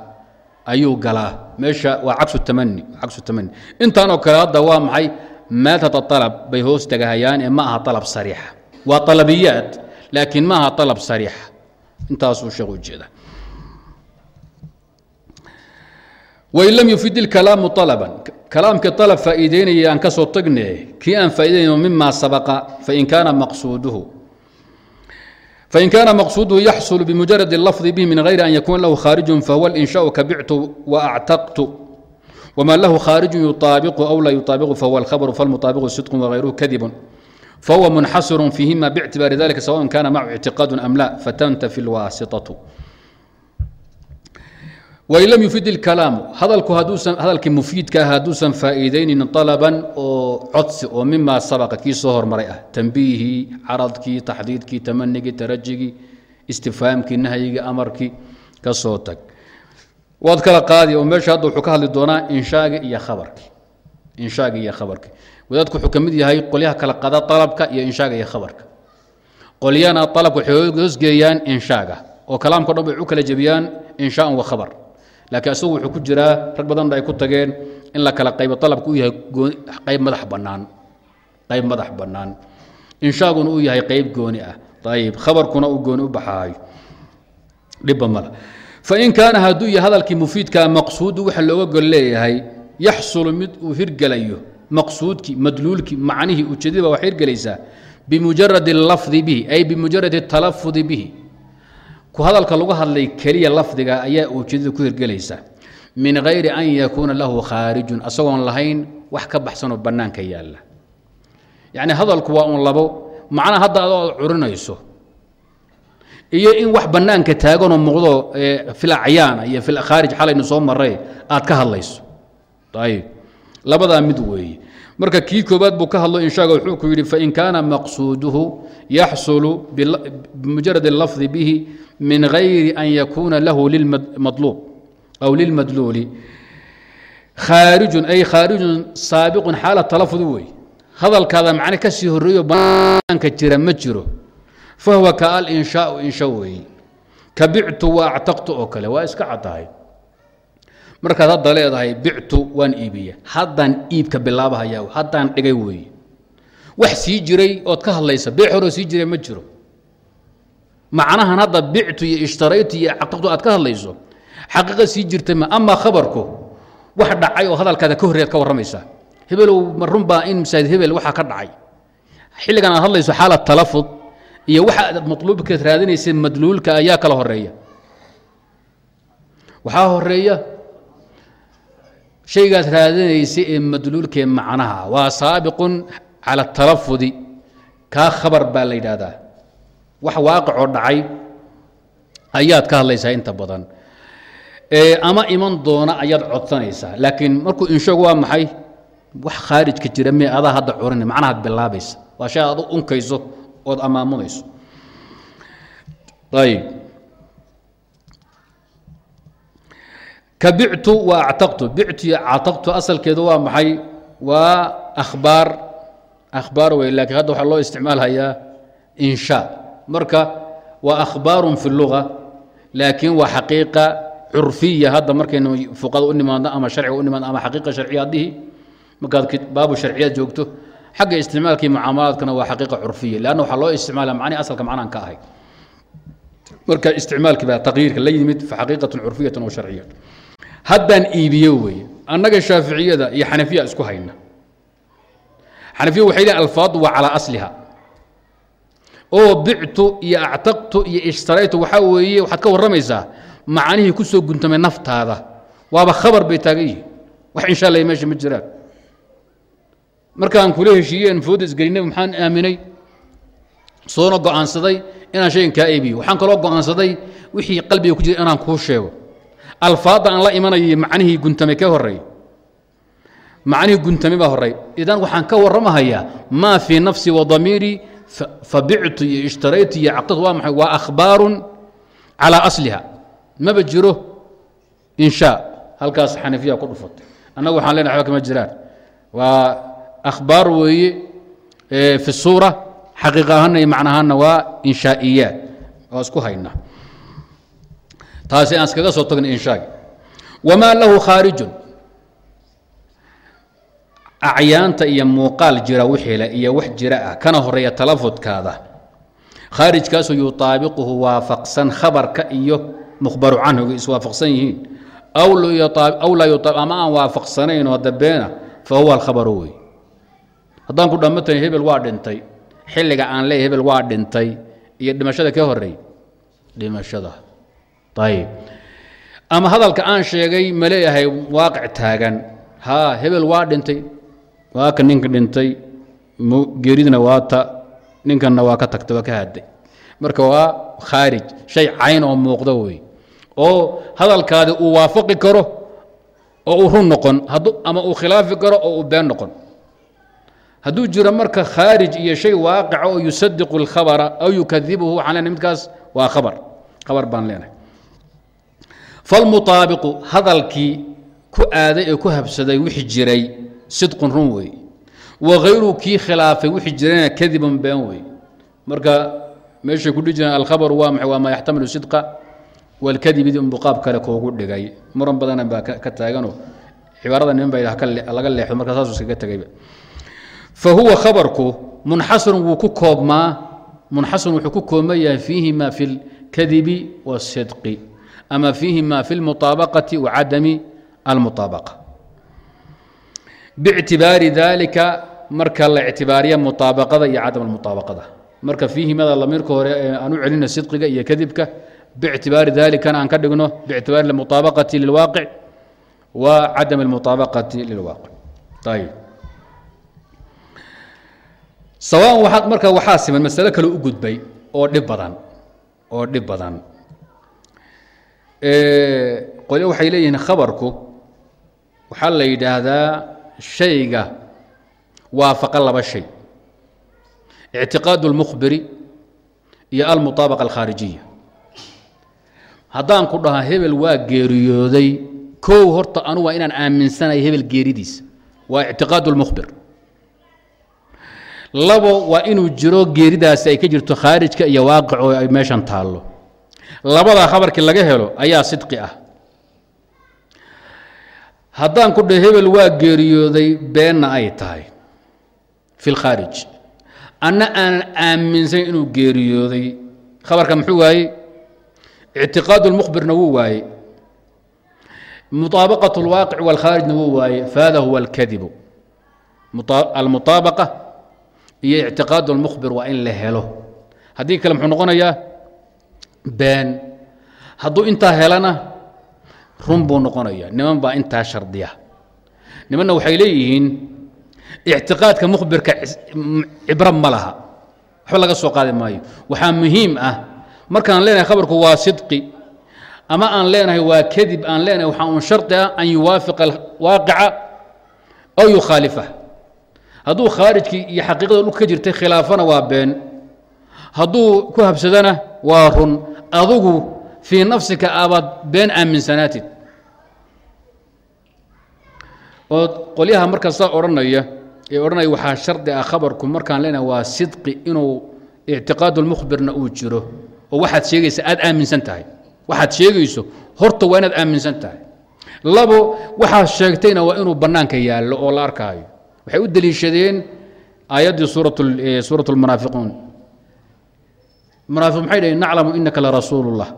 ayuu galaa. Meesha waa cagsu tamani cagsu tamani intaan oo kale hadda waa maxay? Maadada alab bay hoos tegahayaan ee ma aha alab sariixa. Waa alabiyaad laakiin ma aha alab sariixa. Intaasuu sheekh ujeeda wain lam yufid ilkalaamu alaban kalaamkii alab faa'iideynaya aan ka soo tagne kii aan faa'ideynayno mima sabaqa fain kaana maqsuuduhu فإن كان مقصوده يحصل بمجرد اللفظ به من غير أن يكون له خارج فهو الإنشاء كبعت وأعتقت وما له خارج يطابق أو لا يطابق فهو الخبر فالمطابق صدق وغيره كذب فهو منحصر فيهما باعتبار ذلك سواء كان معه اعتقاد أم لا فتنتفي الواسطة وإن لم يفيد الكلام هذا هدوسا هذا مفيد كهدوسا فائدين طلبا أو عدس ومما سبق كي صهر مرئة تنبيه عرضك تحديدك تمنك ترجك استفهامك نهيك أمرك كصوتك وذكر قاضي ومش هذا حكاه للدونا إنشاء يا خبرك إنشاء يا خبرك وذاتك حكمدي هاي قوليها كلا قضاء طلبك يا إنشاء يا خبرك قوليانا طلب وحيوزجيان إنشاء وكلامك ربع كلا جبيان إنشاء وخبر laakiin asagu wuxuu ku jiraa rag badan ay ku tageen in la kala qaybo alabku uu yahay qayb madax bannaan qayb madax bannaan. Inshaaguna uu yahay qayb gooni ah. Ayib khabarkuna uu gooni u baxaayo. Dhibba male fain kaana hadduu yahay hadalkii mufiidkaa maqsuudu waxa looga gol leeyahay yaxsulu mid uu hirgelayo maqsuudkii madluulkii macnihii ujeedadii wax hirgelaysaa bimujaradi lafdi bihi ay bimujaradi talafudi bihi ku hadalka lagu hadlay keliya lafdiga ayaa ujeedada ku hirgelaysa. Min hayri an yakuuna lahu khaarijun asagoon lahayn wax ka baxsanoo bannaanka yaalla. Yacni hadalku waa un labo macnaa hadda adoo aad curinayso. Iyo in wax bannaanka taaganoo muuqdo fil acyaana iyo fil xalaynu soo maray aad ka hadlayso. Ayib labadaa mid weeye marka kii koobaad buu ka hadlo inshaaga wuxuu ku yidhi fain kaana maqsuuduhu yaxsulu bimujarad اlafdi bihi min غayri an yakuuna lahu lilmadluub aw lilmadluuli khaarijun ay khaarijun saabiqun xaala talafud wey hadalkaada macne ka sii horreeyo bannaanka jira ma jiro. Fahuwa ka alinshaau insha weeye ka wa actaqtu oo kale waa iska caddahay markaad hadda leedahay bictu waan iibiya haddaan iibka bilaabahaya haddaan dhigay weeye wax sii jiray ood ka hadlaysa beec horoo sii jiray ma jiro. Macnahan hadda bictu iyo ishtaraytu iyo caqaqtu aad ka hadlayso xaqiiqa sii jirtay ma amaa khabarku wax dhacay oo hadalkaada ka horreed ka warramaysaa hebelow ma runbaa in masaajid hebel waxaa ka dhacay. Xilligan aad hadlayso xaalad talafud iyo waxa aad matluubkeed raadinaysa madluulka ayaa kala horreeya waxaa horreeya shaygaad raadinaysa ee madluulkee macnaha waa saabiqun cala talafudi kaa khabar baa la yidhaahdaa. Wax waaqicoo dhacay ayaad ka hadlaysaa inta badan. Ama iman doona ayaad codsanaysaa laakiin markuu inshagu waa maxay wax khaarijka jira mee adaa hadda curin macnahaad bilaabaysa. Waa shay aad u unkayso ood ammaamunayso ayb ka bictu wa actaqtu. Bictu iyo actaqtu asalkeedu waa maxay? Waa akhbaar. Akhbaar wey lakiin hadda waxaa loo isticmaalhayaa inshaa marka waa akhbaarun fi luga laakiin waa xaqiiqa curfiya. Hadda markaynu fuqada u nimaadno ama sharciga u nimaadno ama xaqiiqa sharciya markaad baabu sharciyaad joogto xagga isticmaalka iyo mucaamalaadkana waa xaqiiqa curfiya. Leanna waxaa loo isticmaala macnihi asalka macnaan ka ahay. Marka isticmaalkii baa taqyiirka la yimid fa xaqiiqatun curfiyatan wa sharciyatan haddaan iibiyo weeye. Annaga shaaficiyada iyo xanafiya isku hayna. Xanafiya waxay leeyiin alfaadu waa calaa asliha. Oo bictu iyo actaqtu iyo ishtaraytu waxaa weeye waxaad ka warramaysaa macnihii ku soo guntamay naftaada. Waaba khabar bay taagan yihiin. Wax insha allah meesha ma jiraan. Markaan kula heshiiyeen fooda isgelinay maxaan aaminay? Soona go'aansaday inaan shaygan kaa eebiyo waxaan kaloo go'aansaday wixii qalbiga ku jira inaan kuu sheego alfaadda aan la imanayay macnihii guntame ka horreey macnihii guntame baa horey idan waxaan ka warramahayaa maa fii nafsi wa damiirii fabictu iyo ishtaraytu iyo caqdatu waa maxay? Waa akhbaarun calaa asliha. Maba jiro inshaa halkaas xanafiya ku dhufatay annagu waxaan leenahay waxba kama jiraan. Waa akhbaar weeye fi suura xaqiiq ahaanna iyo macna ahaanna waa inshaa'iyaat waa isku haynaa taasi aan iskaga soo tagna inshaagi wamaa lahu khaarijun acyaanta iyo muuqaal jira wixiile iyo wax jira ah kana horreeya talafudkaada khaarijkaasoo yutaabiquhu waafaqsan khabarka iyo mukhbaru canhuga iswaafaqsan yihiin. Aw laa yuaa ama aan waafaqsanayn oo dabeena fa huwa alkhabaru wey haddaan ku dhammatay hebel waa dhintay. Xilliga aan leeya hebel waa dhintay. Iyo dhimashada ka horey dhimashada ayib ama hadalka aan sheegay ma leeyahay waaqic taagan haa hebel waa dhintay waa ka ninka dhintay geeridna waa ta ninkanna waa ka tagtay waa ka hadday marka waa khaarij shay cayn oo muuqda wey oo hadalkaadi uu waafaqi karo oo uu run noqon ama uu khilaafi karo oo uu been noqon hadduu jiro marka khaarij iyo shay waaqica oo yusadiqu اlkhabara aw yukadibuhu waxaan leenahay midkaas waa khabar khabar baan leenahay falmutaabiqu hadalkii ku aaday ee ku habsaday wixii jiray sidqun run wey wagayru kii khilaafay wixii jirayna kadibun been wey marka meeshay ku dhihi jireen alkhabaru waa maxay waa maa yaxtamilu sidqa walkadibidi unbu qaab kale koogu dhigay muran badana baa ka taaganoo cibaarada niman baa laga leexdo marka saasuu iskaga tegayba fa huwa khabarku munxasirun wuu ku koobmaa munxasirun wuxuu ku koobma yahay fiihi fi اlkadibi waاsidqi ama fiihi ma fi اlmuطaabaqati wacadami almuطaabaqa bictibaari dalika marka la ictibaariya muطaabaqada iyo cadam almuطaabaqada marka fiihi mada lamiirka hore aan u celina sidqiga iyo kadibka bictibaari dalikana aan ka dhigno bictibaari اlmuطaabaqati lilwaaqic wa cadam اlmuطaabaqati lilwaaqic ayb sawaan waaad marka waxaa siman masalo kale u gudbay oo dhib badan oo dhib badan qolyo waxay leeyihiin khabarku waxaa la yidhaahdaa shayga waafaqa laba shay ictiqaad اlmukhbiri iyo almuطaabaqa alkhaarijiya haddaan ku dhaha hebel waa geeriyooday kow horta anu waa inaan aaminsanaya hebel geeridiisa waa ictiqaad اlmukhbir labo waa inuu jiro geeridaasi ay ka jirto khaarijka iyo waaqic oo ay meeshan taallo labadaa khabarkii laga helo ayaa sidqi ah haddaan ku dhaho hebel waa geeriyooday beenna ay tahay fi lkhaarij anna aanan aaminsan inuu geeriyooday khabarka muxuu waaye ictiqaad اlmukhbirna wuu waaye muطaabaqaة اlwaaqic wاlkhaarijna wuu waaye fahada huwa اlkadibu almuطaabaqa iyo ictiqaad اlmukhbir waa in la helo haddii kale muxuu noqonayaa Been hadduu intaa helana run buu noqonaya niman baa intaa shardiya. Nimanna waxay leeyihiin ictiqaadka mukhbirka cibro ma laha. Waxba laga soo qaadi maayo. Waxaa muhiim ah markaan leenahay khabarku waa sidqi ama aan leenahay waa kadib aan leenahay waxaa un shardi ah an yuwaafiqa alwaaqica aw yukhaalifa hadduu khaarijkii iyo xaqiiqada dhulka ka jirtay khilaafana waa been. Hadduu ku habsadana waa run adugu fii nafsika aabaad been aaminsanaatid. Oo qolyaha markasta odhanaya ee odhanaya waxaa shardi ah khabarku markaan leenahay waa sidqi inuu ictiqaadu lmukhbirna uu jiro. Oo waxaad sheegaysa aad aaminsan tahay. Waxaad sheegayso horta waa inaad aaminsan tahay. Labo waxaad sheegtayna waa inuu bannaanka yaallo oo la arkaayo. Waxay u deliishadeen aayaddii suurat lmunaafiquun munaafiq maxay dhaheen naclamu inaka larasuulu اllah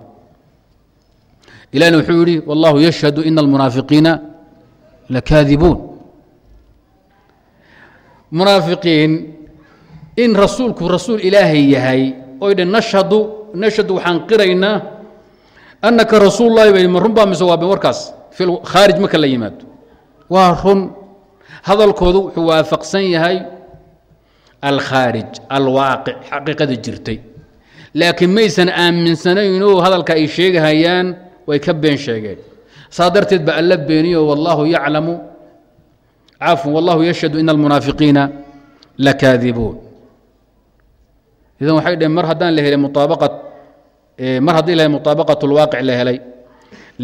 ilahna wuxuu yidhi wallahu yashhadu ina almunaafiqiina lakaadibuun munaafiqiin in rasuulku rasuul ilaahay yahay oy dheen nashhadu nashhadu waxaan qiraynaa annaka rasuul lahi bay run baa mise waa ben warkaas khaarij marka la yimaado. Waa run. Hadalkoodu wuxuu waafaqsan yahay alkhaarij alwaaqic xaqiiqada jirtay laakiin maysan aaminsanaynoo hadalka ay sheegahayaan way ka been sheegeen saa darteed ba alla beeniyo wallaahu yaclamu cafwan wallahu yashhadu ina almunaafiqiina lakaadibuun idan waxay dhaheen mar haddaan la helay muaabaqat mar haddii la helay muطaabaqat اlwaaqic la helay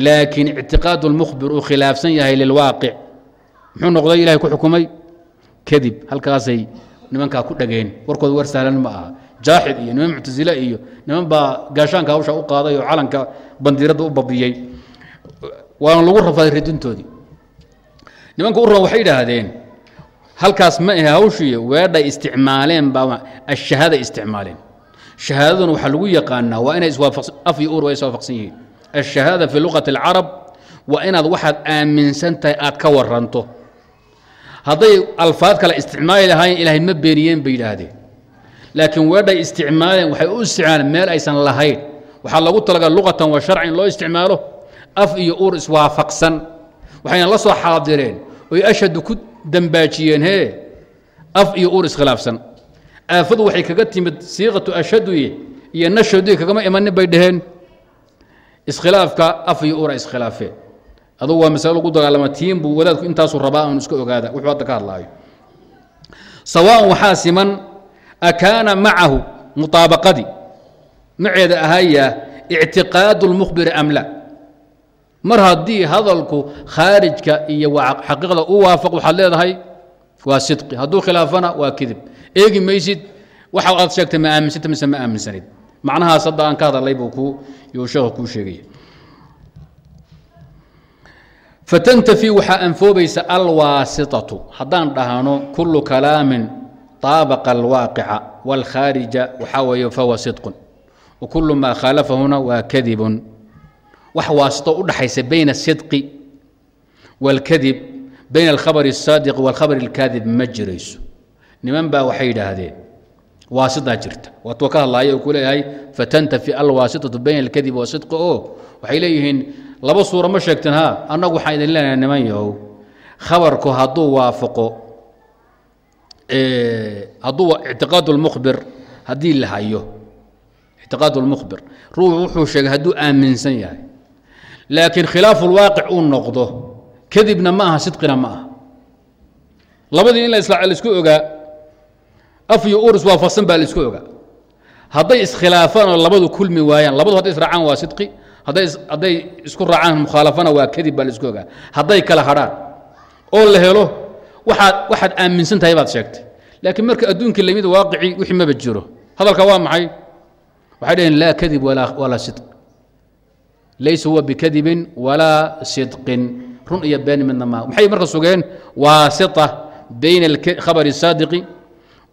laakiin ictiqaad اlmukhbir uu khilaafsan yahay lilwaaqic muxuu noqday ilahay ku xukumay kadib halkaasay nimankaa ku dhageen warkooda war sahlan ma aha jaaxid iyo niman muctasile iyo niman baa gaashaanka hawsha u qaaday oo calanka bandiiradda u babiyey waana lagu rafaaday radintoodii nimanka u raba waxay idhaahdeen halkaas ma ahe hawshii weedhay isticmaaleen baa ashahaada isticmaaleen. Shahaadaduna waxaa lagu yaqaanaa waa inay af iyo ur waa iswaafaqsan yihiin. Ashahaada fi luqati اlcarab waa inaad waxaad aaminsan tahay aad ka waranto hadday alfaad kale isticmaali lahaayeen ilaahay ma beeniyeen bay yidhaahdeen laakiin weedhay isticmaaleen waxay u isticmaaleen meel aysan lahayn. Waxaa lagu talaga luqatan wa sharcan loo isticmaalo af iyo ur iswaafaqsan. Waxayna la soo xaadireen oy ashhadu ku dambaajiyeen hee? Af iyo ur iskhilaafsan. Aafadu waxay kaga timid siiqatu ashhaduye iyo nashhaduye kagama imanin bay dhaheen. Iskhilaafka af iyo ura iskhilaafeen. Adugu waa masalo lagu dagaalama tiin buu wadaadku intaasu rabaa aanu iska ogaada wuxuu hadda ka hadlaayo. Sawaan waxaa siman akaana macahu muطaabaqadii maceeda ahaya ictiqaadu اlmukhbiri am mar haddii hadalku khaarijka iyo xaqiiqda u waafaq waxaad leedahay waa sidqi. Hadduu khilaafana waa kidib. Eegi maysid waxa aad sheegtay ma aaminsanta mise ma aaminsanid macnahaas hadda aan ka hadalay buu ku yuu sheekhu kuu fatantafi waxaa anfoobaysa alwaasitatu. Haddaan dhahno kullu kalaamin طaabaqa alwaaqica wاlkhaarija waxaa weeye fahuwa sidqun wa kullu maa khaalafahuna waa kadibun wax waasito u dhaxaysa bayna asidqi wاlkadib bayna alkhabari الsaadiq wاlkhabari اlkaadib ma jirayso niman baa waxay yidhaahdeen waasitaa jirta waatuwa ka hadlaaya oo ku leeyahay fatantafi alwaasitatu bayna alkadib wasidqi oo waxay leeyihiin laba suuro ma sheegteen ha annagu waxaan idin leenahay niman yahow khabarku hadduu waafaqo hadduu ictiqaad اlmukhbir haddii la hayo ictiqaad اlmukhbir ruux wuxuu sheegay hadduu aaminsan yahay laakiin khilaafu اlwaaqic uu noqdo kadibna ma aha sidqina ma aha labadii in laisku ogaa af iyo uris waafaqsan baa laisku ogaa hadday iskhilaafaan oo labadu kulmi waayaan labadu hadday israacaan waa sidqi hadday isku raacaan mukhaalafana waa kadib baa laisku ogaa hadday kala hadhaan oo la helo waaad waxaad aaminsan tahay baad sheegtay laakiin marka adduunkii lamid waaqicii wixii maba jiro hadalka waa maxay waxay dhaheen laa kadib walaa sidq laysa huwa bikadibin walaa sidqin run iyo been midna maa maxay marka sugeen waasita bayna alkhabari الsaadiqi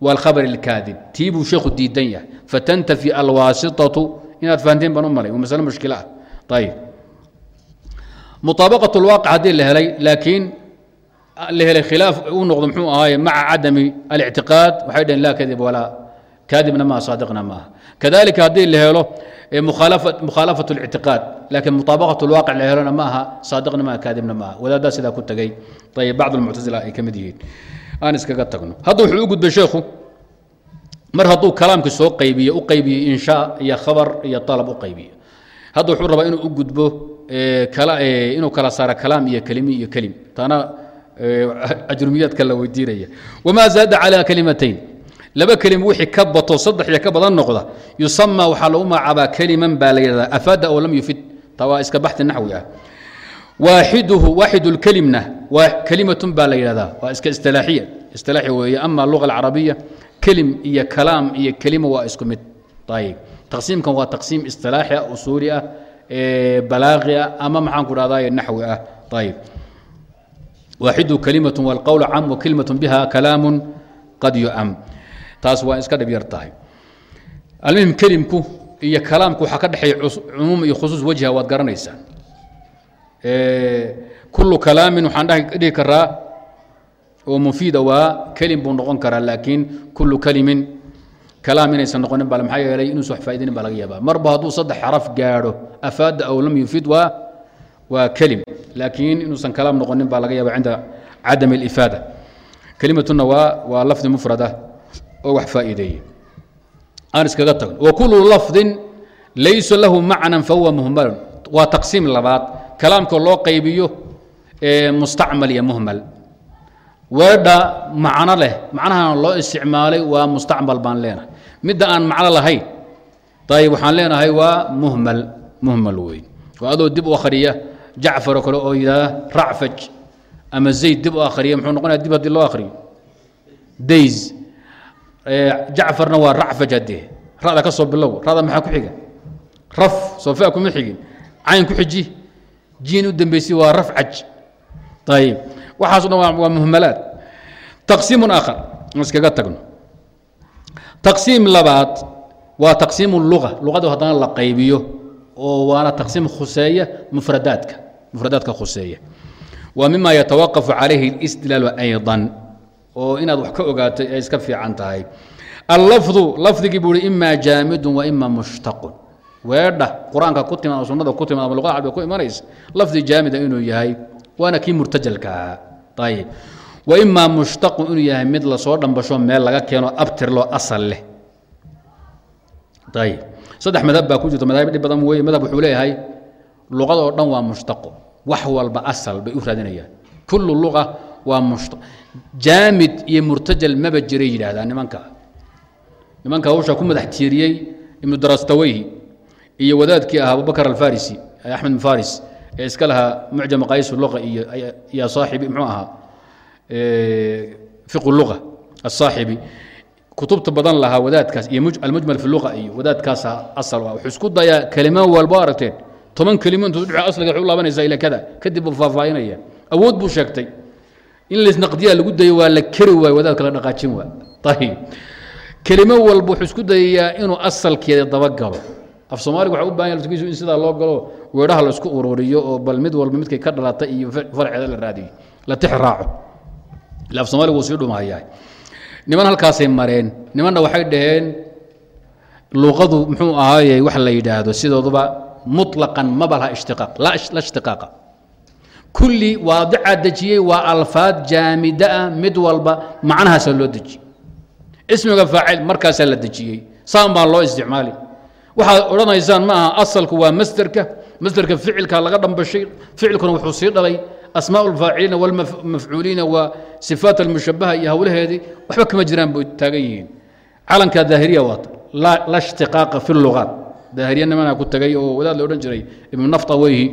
wاlkhabr اlkaadib tii buu sheekhu diidan yahay fatantafi alwaasitatu inaad fahanteen baan u malay waa masale mushkila ah ayib muطaabaqaة اlwaaqic haddii la helay laakiin la helay khilaaf uu noqdo mxuu ahaaye maca cadami alictiqaad waxay dhaheen laa kadib walaa kaadibna maaha saadiqna maaha kadalika haddii la helo mukhaalafaة اlictiqaad laakiin muطaabaqaة اlwaaqic la helona ma aha saadiqna maaha kaadibna maaha wadaaddaa sidaa ku tegey ayb bacd اlmuctasila ay ka mid yihiin aan iskaga tagno hadda wuxuu u gudbay sheekhu mar hadduu kalaamka soo qaybiyo u qaybiyo inshaa iyo khabar iyo alab u qaybiyo hadda wuxuu rabaa inuu u gudbo inuu kala saaro kalaam iyo kelimi iyo kelim taana ajrumiyaadka la weydiinaya. Wamaa zaada calaa kalimatayn? Laba kelim wixii ka bato saddex iyo ka badan noqda yusama waxaa lagu magacaabaa keliman baa la yidhahdaa afaada oo lam yufid waa iska baxti naxwi ah. Waaxiduhu waaxid lkelimna waa kelimatun baa la yidhahdaa waa iska istilaaxiya. Istilaaxi weeye ama luga alcarabiya kelim iyo kalaam iyo kelima waa isku mid. Ayib taqsiimkan waa taqsiim istilaaxi ah usuuli ah balaaqi ah ama maxaan ku dhahdaa naxwi ah. Ayib waaxidu kalimat wاlqowl cam wakelimat biha kalaamu qad yucam taas waa iska dhib yar tahay almuhim kelimku iyo kalaamku waxaa ka dhexeeya cumuum iyo khusuus wajha waad garanaysaa kulu kalaamin waxaan dhihi karaa oo mufiida waa kelim buu noqon karaa laakiin kulu kelimin kalaam inaysan noqonin bal maxaa yeelay inuusan wax faa'idinin baa laga yaabaa marba hadduu saddex xaraf gaadho afaada aw lam yufid waa waa kelim laakiin inuusan kalaam noqonin baa laga yaaba cinda cadam اlifaada kelimatuna waa waa lafdi mufrada oo wax faa'iideeye aan iskaga tagno wakulu lafdin laysa lahu macnan fahuwa muhmalun waa taqsiim labaad kalaamka loo qaybiyo mustacmal iyo muhmal. Weedha macno leh macnahan loo isticmaalay waa mustacmal baan leenahay. Midda aan macno lahayn ayib waxaan leenahay waa muhmal muhmal wey oo adoo dib u akhriya jacfar oo kale oo yidhaahda racfaj ama zayd dib u akhriya muxuu noqonaya dib haddii loo akhriyo. Days. Jacfarna waa racfaj haddee ra'da ka soo bilow ra'da maxaa ku xiga? Raf soo fa kuma xigin. Cayn ku xiji. Jiin u dambeysay waa rafcaj. Ayib waxaaso dhan waa muhmalaad. Taqsiimun aakhar. Aan iskaga tagno. Taqsiim labaad waa taqsiimu luga luqada haddana la qaybiyo oo waana taqsiim khuseeya mufradaadka mufradaadka khuseeya. Waa mima yatawaqafu calayhi اlistidlaalu ayضa oo inaad wax ka ogaatay ay iska fiican tahay. Allafdu lafdigii buu ihi ima jaamidun wa ima mushtaqun. Weedha qur'aanka ku timaad sunnada ku timaad ama luqada carabiga ku imanaysa lafdi jaamida inuu yahay waana kii murtajalka ahaa ayib wa imaa mushtaqun inuu yahay mid la soo dhambasho meel laga keeno abtir asal leh. Ayib saddex madhab baa ku jirto madahib dhib badan weeye madhab wuxuu leeyahay luqada oo dhan waa mushtaqo wax walba asal bay u raadinayaan. Kullu luqa waa jaamid iyo murtajal maba jiray yidhaahdaan nimanka. Nimanka hawsha ku madax tiiriyey ibnu darastaweyhi iyo wadaadkii ahaa abubakar alfarisi axmed faris ee iska lahaa mucjam qays luqa iyo ya saaxibi muxuu ahaa fiqu luqa asaaxibi kutubta badan lahaa wadaadkaas iyo almujmal fi luqa iyo wadaadkaasa asal ah wuxuu isku dayaa kelimo walbo aragteen toban kelimo intuu dhuca asliga waxay u laabanaysaa ila kada kadib buu awood buu sheegtay. In laisnaqdiyaa lagu dayo waa la keri waayo wadaadka la dhaqaajin waa ayib kelimo walba wuxuu isku dayayaa inuu asalkeeda dabagalo af soomaaliga waxa u baahan laftigiisu in sidaa loo galo weedhaha la isku ururiyo oo bal mid walba midkay ka dhalatay iyo farceeda la raadiyo la tix ila af soomaaliga wuu sii dhumahayaa. Niman halkaasay mareen. Nimanna waxay dhaheen luqadu muxuu ahaaye wax la yidhaahdo sidooduba muطlaqan maba laha ishtiqaaq la ishtiqaaqa kulli waadicaa dejiyey waa alfaad jaamida ah mid walba macnahaasa loo dejiye ismiga faacil markaasaa la dejiyey saan baa loo isticmaali waxaad odhanaysaan ma aha asalku waa masderka masderka ficilka laga dhambashay ficilkuna wuxuu sii dhalay asmaa اlfaaciliina wاlmafcuuliina waa sifaat almushabaha iyo howlaheedii waxba kama jiraan bay taagan yihiin calanka daahiriya waata la ishtiqaaqa fi lugaat daahiriya nimanaa ku tagay oo wadaad la odhan jiray ibnu naftaweyhi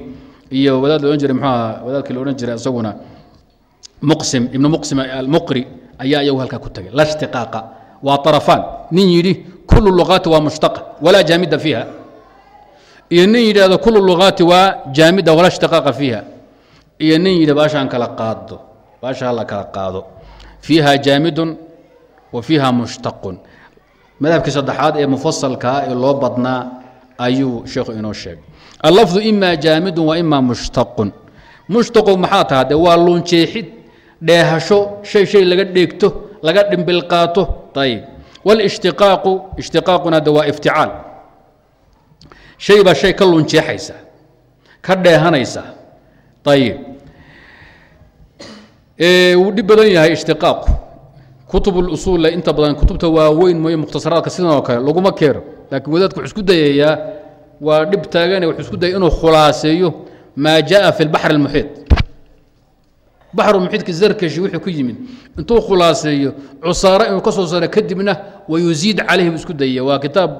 iyo wadaad la odhan jiray mxuu aha wadaadkii la odhan jiray isaguna muqsim ibnu muqsim almuqri ayaa iyagu halkaa ku tagay. La ishtiqaaqa waa طarafaan nin yidhi kulu lugaati waa mushtaqa walaa jaamida fiiha. Iyo nin yidhahdo kulu lugaati waa jaamida walaa ishtiqaaqa fiiha. Iyo nin yidhi baashaan kala qaado baasha hala kala qaado. Fiiha jaamidun wa fiiha mushtaqun. Madhabkii saddexaad ee mufasalkaa ee loo badnaa ayuu sheekhu inoo sheegay. Allafdu ima jaamidun wa ima mushtaqun. Mushtaqu maxaa taha de waa luunjeexid dheehasho shay shay laga dheegto laga dhimbil qaato ayib wاlishtiqaaqu ishtiqaaquna de waa ifticaal. Shay baa shay ka luunjeexaysa ka dheehanaysa ayib wuu dhib badan yahay ishtiqaaqu. Kutub usuulle inta badan kutubta waaweyn mooye mukhtasaraadka sidan oo kale laguma keeno laakiin wadaadku wuxuu isku dayayaa waa dhib taagane wuxuu isku dayay inuu khulaaseeyo maa jaa fi lbaxr almuxiid baxru muxiidka zarkashi wuxuu ku yimid intuu khulaaseeyo cusaaro inuu ka soo saaro kadibna wayuziid calayhi buu isku dayaya waa kitaab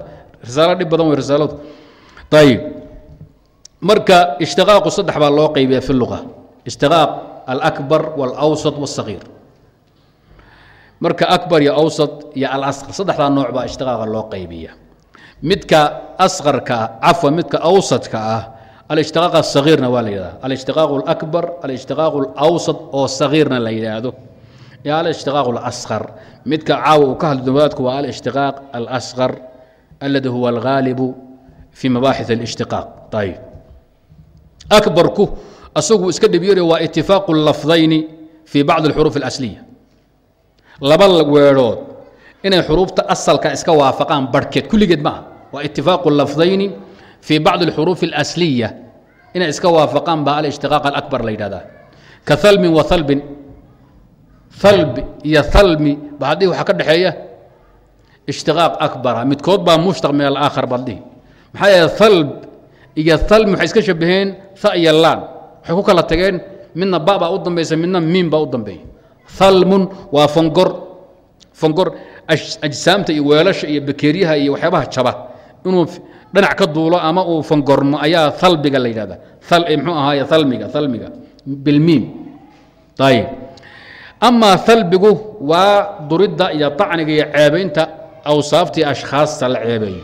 risaalo dhib badan wey risaaladu. Ayib marka ishtiqaaqu saddex baa loo qaybiya fi luqa ishtiqaaq alakbar wاlawsat wاsagiir marka akbar iyo awsat iyo alasqar saddexdaa nooc baa ishtiqaaqa loo qaybiya midka asqarka ah cafwan midka awsadka ah alishtiqaaq asagiirna waa la yidhahda alishtiqaaq alakbar alishtiqaaq alawsat oo sagiirna la yidhaahdo. Iyo alishtiqaaq alasqar midka caawa uu ka hadli wadaadku waa alishtiqaaq alasqar aladi huwa alghaalibu fi mabaaxith alishtiqaaq ayib akbarku asagu iska dhibyari waa itifaaqu lafdayni fi bacdi alxuruuf alasliya. Laba weedhood inay xuruufta asalka iska waafaqaan barhkeed kulligeed ma ah waa itifaaqu lafdayni fii bacdi alxuruuf alasliya. Inay iska waafaqaan baa alishtiqaaq alakbar la yidhahdaa ka halmin wa halbin halbi iyo halmi ba haddii waxaa ka dhexeeya ishtiqaaq akbara midkood baa mushtaq min alaakhar baad dhihi. Maxaa yeele halb iyo halmi waxay iska shabaheen tha iyo laan. Waxay ku kala tageen midna ba baa u dambaysa midna miim baa u dambeeya halmun waa fangor fangor ajsaamta iyo weelasha iyo bakeeryaha iyo waxyaabaha jaba inuu dhanac ka duulo ama uu fangormo ayaa albiga la yidhahda mxuu ahaay almiga almiga bilmiim. Ayb amaa albigu waa duridda iyo acniga iyo ceebaynta awsaaftii ashkhaasta la ceebeeyo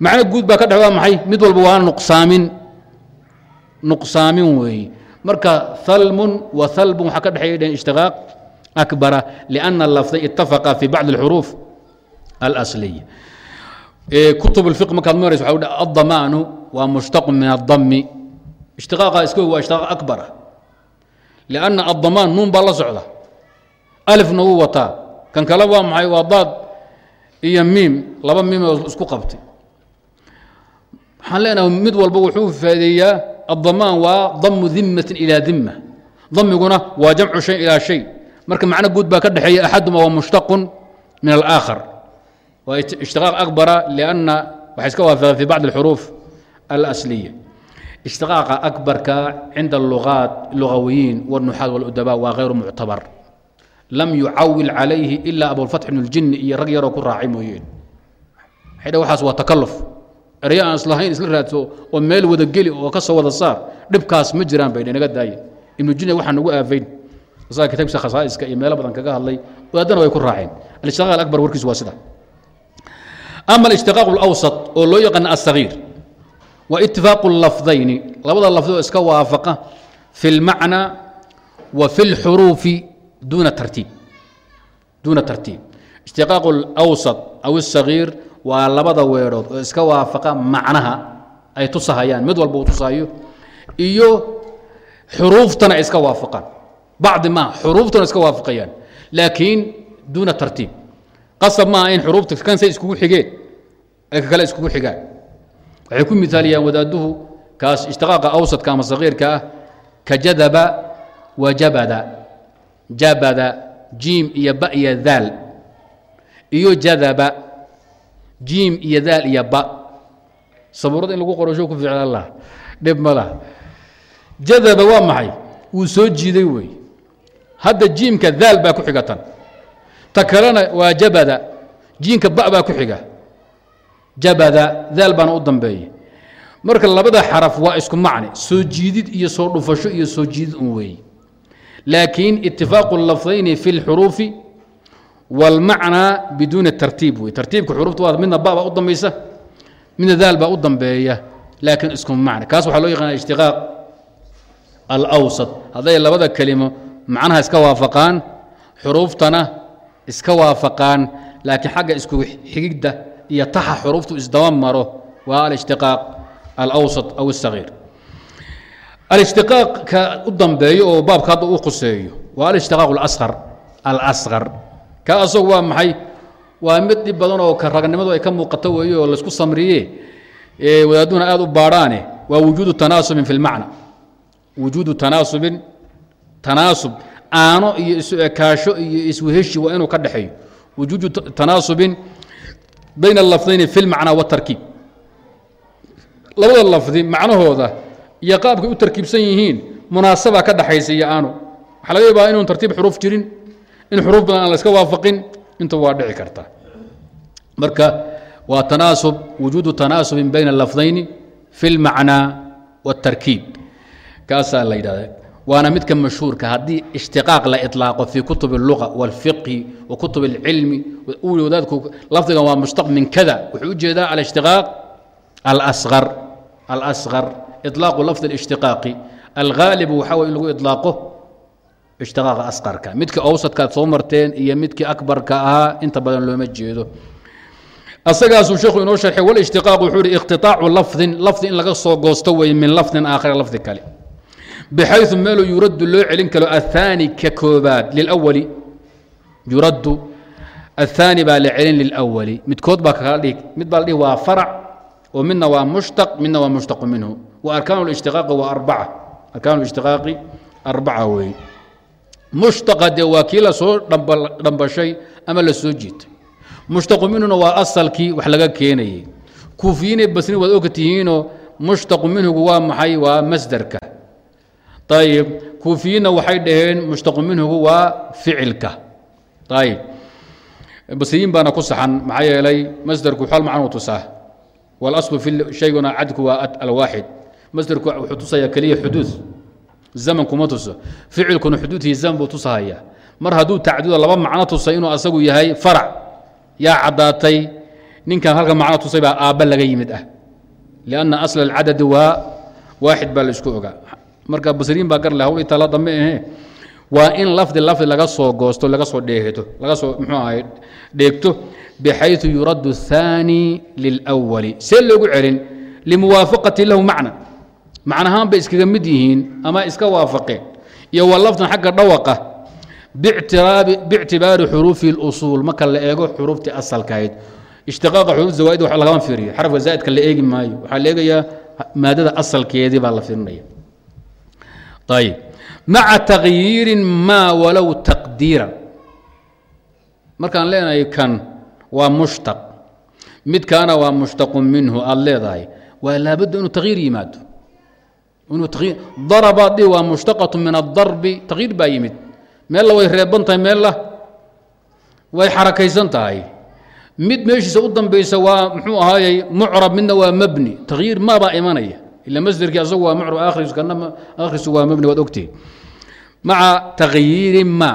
macno guud baa ka dhex waa maxay? Mid walba waa nuqsaamin. Nuqsaamin weeye marka halmun wa halbun waxaa ka dhexeeya dheen ishtiqaaq akbara lianna lafda ittafaqa fii bacdi alxuruuf alsliya kutub اlfiq markaad marayso waxa dha addamaanu waa mushtaqu min addami ishtiqaaqa iska waa ishtiqaaq akbara liأnna addamaan nuun baa la socda alifna wuu wataa kan kale waa maxay waa daad iyo miim laba miim oo isku qabtay waxaan leenahay mid walba wuxuu faadeeyaa الضمان waa ضم ذimة إلى ذimة ضmiguna waa jamcu شhay ilى شhay marka macno guud baa ka dhexeeya أxaduma waa muشhtaq min الآkhر waa اشhtiقاaq أكبara لأنa waxay iska waafaqeen في bacض الxروف الأsلية اشhtiقاaqa أكbarka cinda اللغاaت لغawiyiin والنuxاad والأdباء waa غayr muctabar lam yucawil عalayhi إلا abوالفتح بن الجini iyo rag yaroo ku raacay mooyeen waxaas waa تakalف erya aan islahayn isla raadso oo meel wada geli oo ka soo wada saar dhibkaas ma jiraan bay naga daaya ibnu jina waxaa nagu aafayn isaga kitaabkiisa khasaa'iska iyo meelo badan kaga hadlay wadaadana way ku raaceen alishtiqaaq alakbar warkiisu waa sida ama alishtiqaaq alawsat oo loo yaqaana alsagiir waa itifaaqu lafdayni labada lafdi iska waafaqa fi lmacna wa fi lxuruufi duuna tartiib. Duuna tartiib. Ishtiqaaq alawsat aw alsagiir waa labada weedhood oo iska waafaqa macnaha ay tusahayaan mid walba uu tusahayo iyo xuruuftana iska waafaqaan. Bacdi maaha xuruuftana iska waafaqayaan. Laakiin duuna tartiib. Qasab maaha in xuruufta kan say iskugu xigeen ay ka kale iskugu xigaan waxay ku mithaaliyaan wadaaduhu kaas ishtiqaaqa awsadka ama sagiirka ah ka jadaba wa jabada. Jabada jiim iyo ba iyo daal iyo jadaba jiim iyo daal iyo ba. Sabuurada in lagu qorasho ku ficlan lah dhib ma laha. Jadaba waa maxay? Wuu soo jiiday wey. Hadda jiimka daal baa ku xiga tan. Ta kalena waa jabada. Jiimka ba baa ku xiga jabada daal baana u dambeeya marka labada xaraf waa isku macni soo jiidid iyo soo dhufasho iyo soo jiidid un weeye laakiin itifaaqu lafdayni fi اlxuruufi wاlmacnaa biduuni tartiib wey tartiibka xuruufta waa midna ba baa u dambaysa midna daal baa u dambeeya laakiin isku macni. Kaas waxaa loo yaqaana ishtiqaaq alawsat hadday labada kelimo macnaha iska waafaqaan xuruuftana iska waafaqaan laakiin xagga isku xigidda iyo taxa xuruuftu isdaba maro waa alishtiqaaq alawsat aw asagiir alishtiqaaq ka u dambeeyo oo baabka hadda u khuseeyo waa alishtiqaaq alasqar alasqar ka waa maxay? Waa mid badan oo ka ragnimadu ay ka muuqato weeye oo laysku samriye wadaaduna aad u baadhaane waa wujuudu tanaasubin fi lmacna wujuudu tanaasubin tanaasub aano iyo isu ekaasho iyo isweheshi waa inuu ka dhexeeyo. Wujuudu tanaasubin bayna alafdayni fi lmacnaa watarkiib labada lafdi macnahooda iyo qaabkay u tarkiibsan yihiin munaasaba ka dhaxaysa iyo aano waxaa laga yaabaa inuun tartiib xuruuf jirin in xuruuf badan aan la iska waafaqin inta waa dhici karta marka waa tanaasub wujuudu tanaasubin bayna alafdayni fi اlmacnaa wاtarkiib kaasaa la yidhahda waana midka mashhuurka haddii ishtiqaaq la iطlaaqo fi kutub اlluga wاlfiqhi wa kutub اlcilmi wadaadku lafdigan waa mushtaq min kada wuxuu ujeedaa alishtiqaaq alasqar alasqar iطlaaqu lafdi اlishtiqaaqi alghaalibu waxaa way in lagu iطlaaqo ishtiqaaqa asqarka midkii awsadkaad soo marteen iyo midkii akbarka ahaa inta badan looma jeedo asagaasuu sheekhu inoo sharxay walishtiqaaq wuxuu ihi iqtiطaacu lafdin lafdi in laga soo goosto weeye min lafdin aakhira lafdi kale bxayu meeluu yuraddu loo celin karo aلثaani ka koobaad lilأwali yuraddu aلثaani baa la celin lilأwali midkood baa kakala dhig mid baa la dhihi waa farac oo midna waa mushtaq midna waa mushtaqu minhu wa arkaan اlاshtiqaaqi waa arbaca arkaan اlاshtiqaaqi arbaca weeye mushtaqa dee waa kii la soo dhambashay ama la soo jiitay mushtaqu minhuna waa asalkii wax laga keenayay kuufiyiinay basni waad og tihiinoo mushtaqu minhugu waa maxay waa masderka ayib kuufiyiinna waxay dhaheen mushtaqu minhugu waa ficilka. Ayib basriyiin baana ku saxan maxaa yeelay masderku xal macnuu tusaa. Walaslu fi shayguna cadku waa alwaaxid masderku wuxuu tusayaa keliya xuduud. Zaman kuma tuso. Ficilkuna xuduudkii zaman buu tusahaya mar hadduu tacduuda laba macno tusay inuu asagu yahay farac yaa caddaatay ninkan halka macno tusay baa aabba laga yimid ah. Lianna asla alcadadi waa waaxid baa la isku ogaa marka basriin baa garle hawl itala dambe ahe waa in lafdi lafdi laga soo goosto laga soo dheeheto laga soo muxuu ahay dheegto bixayu yuraddu الثaani lilأwali see loogu celin limuwaafaqati lahu macna macnahaan bay iskaga mid yihiin ama iska waafaqeen iyo wa lafdan xagga dhawaqa bictibaari xuruufi اlusuul marka la eego xuruuftii asalkahayd ishtiqaaqa xuruuf zawaaid wax lagama fiiriyo xarafka zaa'idka la eegi maayo waxaa la eegayaa maadada asalkeedii baa la fiirinaya ayb maca takyiirin maa walow taqdiiran markaan leenahay kan waa mushtaq midkaana waa mushtaqu minhu aad leedahay waa laabudda inuu takyiir yimaado inuu takyiir darabaad dhihi waa mushtaqatu min adarbi takyiir baa yimid meella way reeban tahay meella way xarakaysan tahay mid meeshiisa u dambaysa waa muxuu ahaayey mucrab midna waa mabni takyiir maabaa imanaya ila masderkii asagu waa mucrab akhrisu kana akhrisu waa mabni waad ogtihi maca takyiiri ma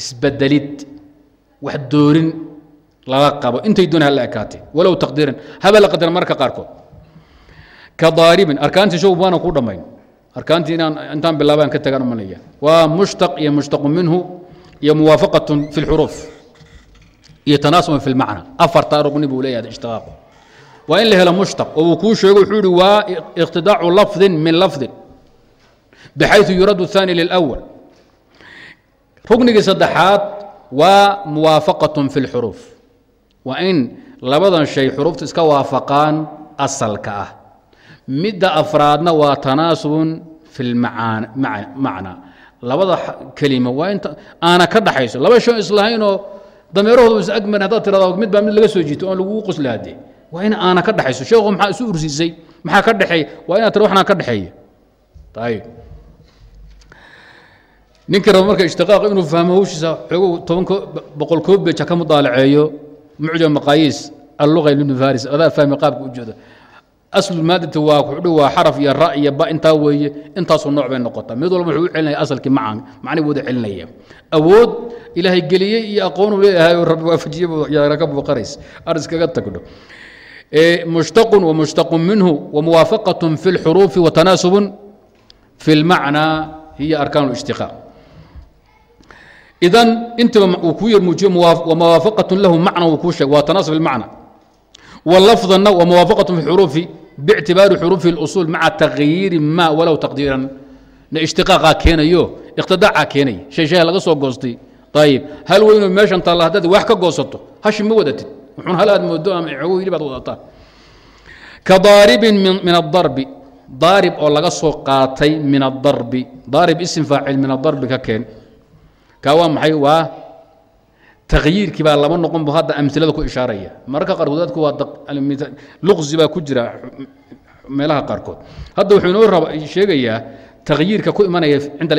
isbedelid wax doorin lala qabo intay doon hala ekaatay walow taqdiiran haba la qadaran marka qaarkood ka daaribin arkaantii show baana ku dhammayn arkaantii inaan intaan bilaabaan ka tagaan umanaya waa mushtaq iyo mushtaqu minhu iyo muwaafaqatun fi lxuruuf iyo tanaasubun fi lmacna afartaa rugni buu leeyahay ishtiqaaqu waa in la helo mushtaq oo uu kuu sheego wuxuu ihi waa iqtidaacu lafdin min lafdin bxayu yurad الثاني lilأwal ruknigii saddexaad waa muwaafaqaة fi اlxuruuf waa in labadan shay xuruufta iska waafaqaan asalka ah midda afraadna waa tanaasubun fi اlmacna labada kelima waa in aana ka dhaxayso laba shay islahaynoo dameerahooda is agmarin haddaad tirado mid baa mid laga soo jiito oon lagugu qoslaade waa in aana ka dhaxayso. Sheekhu maxaa isu ursiisay? Maxaa ka dhexeey waa inaad tira waxnaa ka dhexeeya. Ayib ninkii raba marka ishtiqaaq inuu fahmo hawshiisa xoogow toban boqol koob beej ha ka mucjam maqaayiis alluqa ibnu faris adaa fahmi qaabka u aslu maadati waa kudhi waa xaraf iyo ra iyo ba intaa weeye intaasoo nooc bay noqotaa mid walba wuxuu u celinaya asalkii macan macni wada celinaya. Awood ilaahay geliyey iyo aqoonu leeyahay rabbi waafajiye yaara ka buuqanays ar iskaga tagdho mushtaqun wamushtaqun minhu wamuwaafaqatun fi lxuruufi watanaasubun fi lmacnaa hiya arkaan اlishtiqaaq idan intaba uu kuu yar muujiyo wmuwaafaqaة lahu macna uu kuu sheeg waa tanaasub اlmacna walafdanna wmuwaafaqaة fi xuruufi bاctibaari xuruufi اlusuul maca takyiiri ma walow taqdiiran na ishtiqaaqaa keenayo iqtidaacaa keenaya shay shay laga soo goostay ayib hal weynoo meeshan taalla haddaad wax ka goosato hashi ma wadatid wuxuun hal aad moodo ama xogo hilib aad wadataa. Ka daaribin min adarbi daarib oo laga soo qaatay min adarbi daarib isim faacil min adarbi ka keen. Kaa waa maxay? Waa takyiirkii baa laba noqon bu hadda amilada ku ishaaraya. Mararka qaarkood dadku waa luqsi baa ku jira meelaha qaarkood. Hadda wuxuu inoo raba sheegayaa takyiirka ku imanaya cinda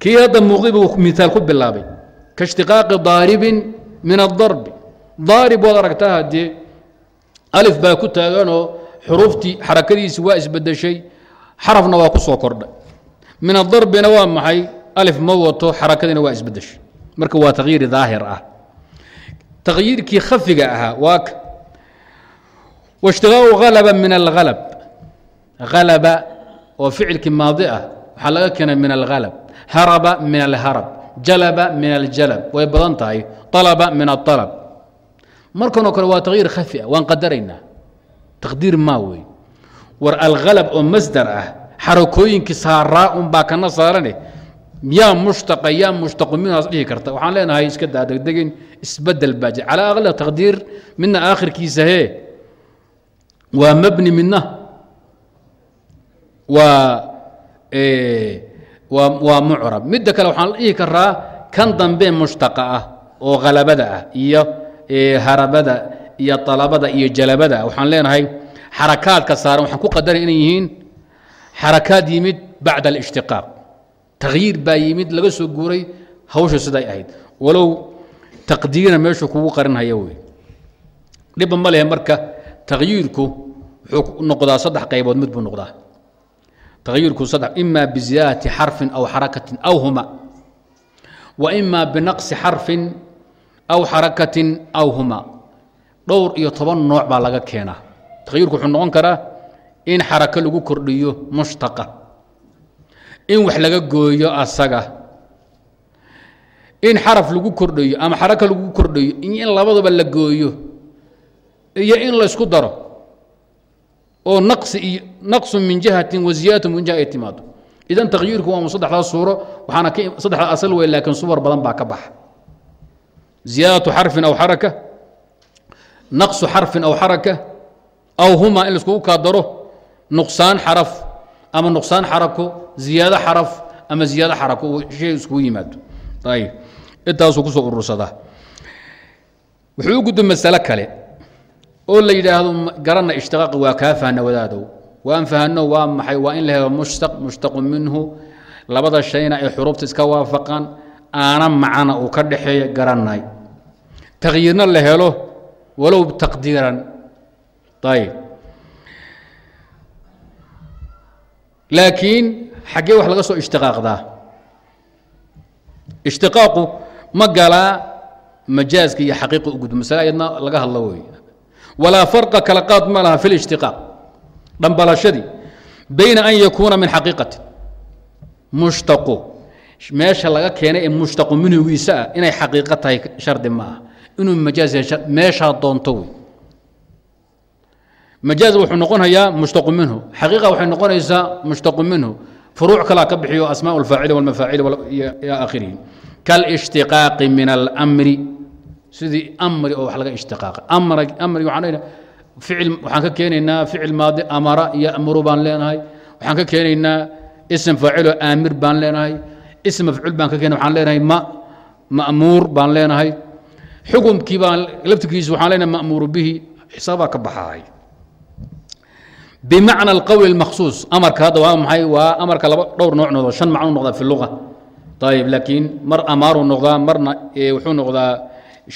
kii hadda muuqday buu miaal ku bilaabay ka daaribin min adarbi daarib waad aragtaa haddee alif baa ku taaganoo xuruuftii xarakadiisi waa isbedeshay xarafna waa ku soo kordhay. Min adarbina waa maxay? Alif ma wato xarakadiina waa isbedeshay marka waa takyiiri daahir ah. Takyiirkii khafiga ahaa waa ka waishtiqaaqu halaba min alhalab halaba oo ficilkii maadi ah waxaa laga keenay min alhalab haraba min alharab jalaba min aljalab way badan tahay alaba min aalab markanoo kale waa takyiir khafi ah waan qadaraynaa. Taqdiir maa wey war alhalab oo masdar ah xarakooyinkii saaraa unbaa kana saarane yaa mushtaqa yaa mushtaqu minhaas dhihi karta. Waxaan leenahay iska daa isbeddel baa jir calaa aqli taqdiir midna aakhirkiisa hee. Waa mabni midna. Waa waa mucrab. Midda kale waxaan dhihi karaa kan dambe mushtaqa ah oo halabada ah iyo harabada iyo alabada iyo jalabada waxaan leenahay xarakaadka saaran waxaan ku qadaray inay yihiin xarakaad yimid bacda alishtiqaaq. Takyiir baa yimid laga soo guuray hawsha siday ahayd. Walow taqdiirna meeshu kugu qarinhaya wey dhibba ma lehe marka takyiirku wuxuu noqdaa saddex qaybood mid buu noqdaa takyiirku saddex ima biziyaadati xarfin aw xarakatin aw huma. Wa ima binaqsi xarfin aw xarakatin aw huma. Dhowr iyo toban nooc baa laga keenaa. Takyiirku wuxuu noqon karaa in xarako lagu kordhiyo mushtaqa in wax laga gooyo asaga in xaraf lagu kordhiyo ama xarako lagu kordhiyo in labadaba la gooyo iyo in laysku daro oo naqsu min jihatin wa ziyadatu min jiha ay timaado. Idan takyiirku waa saddexdaa suuro waxaana saddexdaa asal wey laakiin suwar badan baa ka baxa. Ziyaadatu xarfin aw xaraka naqsu xarfin aw xaraka aw huma in laiskugu kaa daro nuqsaan xaraf ama nuqsaan xarako ziyaado xaraf ama ziyaado xarako shay iskugu yimaado. Ayib intaasuu ku soo urursadaa. Wuxuu u masalo kale oo la yidhaahdo garanna ishtiqaaqi waa kaa fahna wadaadow waan fahno waa maxay? Waa in la helo mushtaq mushtaqu minhu. Labada shayna ay xuruufta iska waafaqaan aana macana uu ka dhaxeeya garanay takyiirna la helo walow taqdiiran. Ayib laakiin xaggee wax laga soo ishtiqaaqdaa ishtiqaaqu ma galaa majaaska iyo xaqiiqa u gudbo masale ayadna laga hadlo wey walaa farqa kala qaad ma laha fi lishtiqaaq dhambalashadii bayna an yakuuna min xaqiiqati mushtaqu meesha laga keenay ee mushtaqu minhugiisa ah inay xaqiiqo tahay shardi ma inuu majaaz yahay meeshaa doonto wey majaaz wuxuu noqonayaa mushtaqu minhu xaqiiqa waxay noqonaysaa mushtaqu minhu furuuc kalaa ka bixiyo asmaa alfaacili walmafaacili ila aakhirihi kalishtiqaaqi min almri sidii amri oo wax laga ishtiqaaqa amri waxaan ka keenaynaa ficil maadi amara ya'muru baan leenahay. Waxaan ka keenaynaa ism faacilo aamir baan leenahay. Ism mafcuul baan ka keenay waxaan leenahay ma ma'muur baan leenahay. Xukumkii baan laftirkiisa waxaan leenahay ma'muuru bihi xisaabaa ka baxahay bimacna alqowli اlmakhsuus amarka hadda waa maxay? Waa amarka laba dhowr nooc noqdo shan macnuu noqdaa fi luga ayib laakiin mar amaaruu noqdaa marna wuxuu noqdaa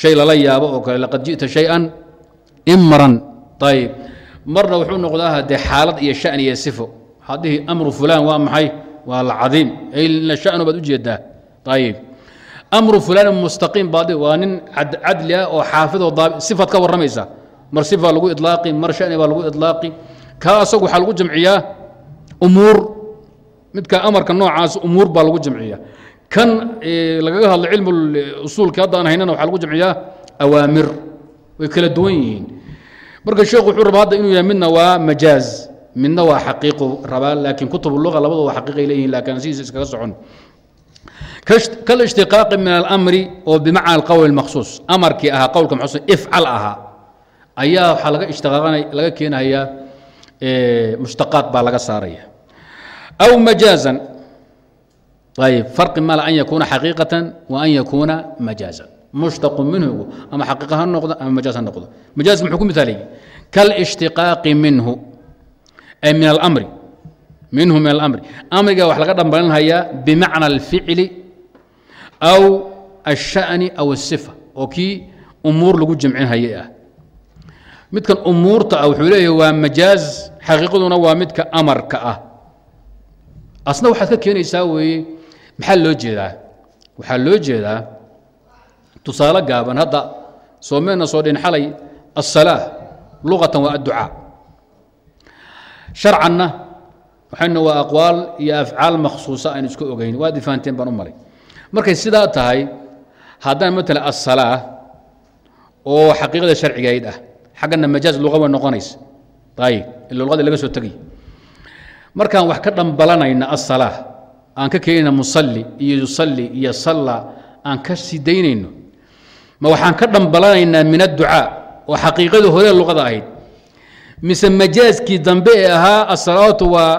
shay lala yaabo oo kale laqad ji'ta shay-an imran. Ayib marna wuxuu noqdaa haddee xaalad iyo shan iyo sifo. Waxaad dhihi amru fulaan waa maxay? Waa alcadiim ayna shanu baad u jeedaa ayib amru fulaan mustaqiim baad waa nin cadli ah oo xaafid oo daabi sifaad ka warramaysa. Mar sifa lagu idlaaqi mar shani baa lagu idlaaqi. Kaa waxaa lagu jamciyaa umuur. Midka amarka noocaas umuur baa lagu jamciyaa kan lagaga hadlo cilmu usuulka hadda aan haynana waxaa lagu jamciyaa awaamir. Way kala duwan yihiin. Marka sheekhu wuxuu rabaa hadda inuu yahay midna waa majaaz midna waa xaqiiqu rabaa laakiin kutub luga labadu waa xaqiiqay leeyihiin laakiin sidiisa iskaga socon. Kalishtiqaaqi min alamri oo bimacna alqowl maksuus amarkii ahaa qowlka maxsuus ifcal ahaa ayaa waxaa laga ishtiqaaqanay laga keenayaa mushtaqaad baa laga saaraya. Aw majaazan ayb farqi male an yakuuna xaqiiqatan wa an yakuuna majaazan mushtaqu minhu ama xaqiiqa ha noqdo ama majaaz ha noqdo majaazka muxuu ku mithaaliyey kalishtiqaaqi minhu ay min alamri minhu min alamri amriga wax laga dhambalinhayaa bimacna alficli aw alsha'ni aw asifa oo kii umuur lagu jamcinhaye ah midkan umuurta ah wuxuu leeyahy waa majaaz xaqiiqaduna waa midka amarka ah asna waxaad ka keenaysaa weeye maxaa loo jeedaa waxaa loo jeedaa tusaale gaaban hadda soomeenna soo dhin xalay aلsalaa luqatan waa adducaa sharcanna waxayna waa aqwaal iyo afcaal makhsuusa aan isku ogeyn waad ifaanteen baan u malay markay sidaa tahay haddaan matala aلsalaa oo xaqiiqada sharcigayd ah xaggana majaaz luqa way noqonaysa ayib ila luqada laga soo tegay markaan wax ka dhambalanayna aلsalaa aan ka keenayna musalli iyo yusalli iyo salla aan ka sii daynayno. Ma waxaan ka dhambalanaynaa min adducaa oo xaqiiqadii hore luqada ahayd. Mise majaazkii dambe ee ahaa asalaatu waa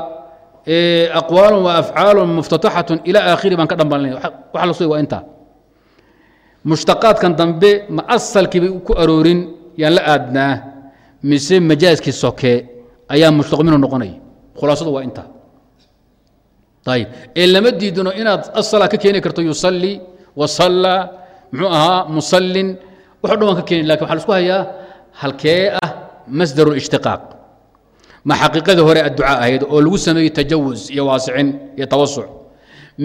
aqwaalun wa afcaalun muftataxatun ila aakhiri baan ka dhambalanayna waxa la sugay waa intaa. Mushtaqaadkan dambe ma asalkiibay ku aroorin yaan la aadnaa. Mise majaazkii soke ayaa mushtaq minhu noqonaya khulaasadu waa intaa ayib ee lama diidano inaad asala ka keeni karto yusalli wasallaa muxuu ahaa musallin waxo dhan waan ka keeni laakiin waxa la isku hayaa halkee ah masdaru ishtiqaaq ma xaqiiqadii hore adducaa ahayd oo lagu sameeyey tajawus iyo waasicin iyo tawasuc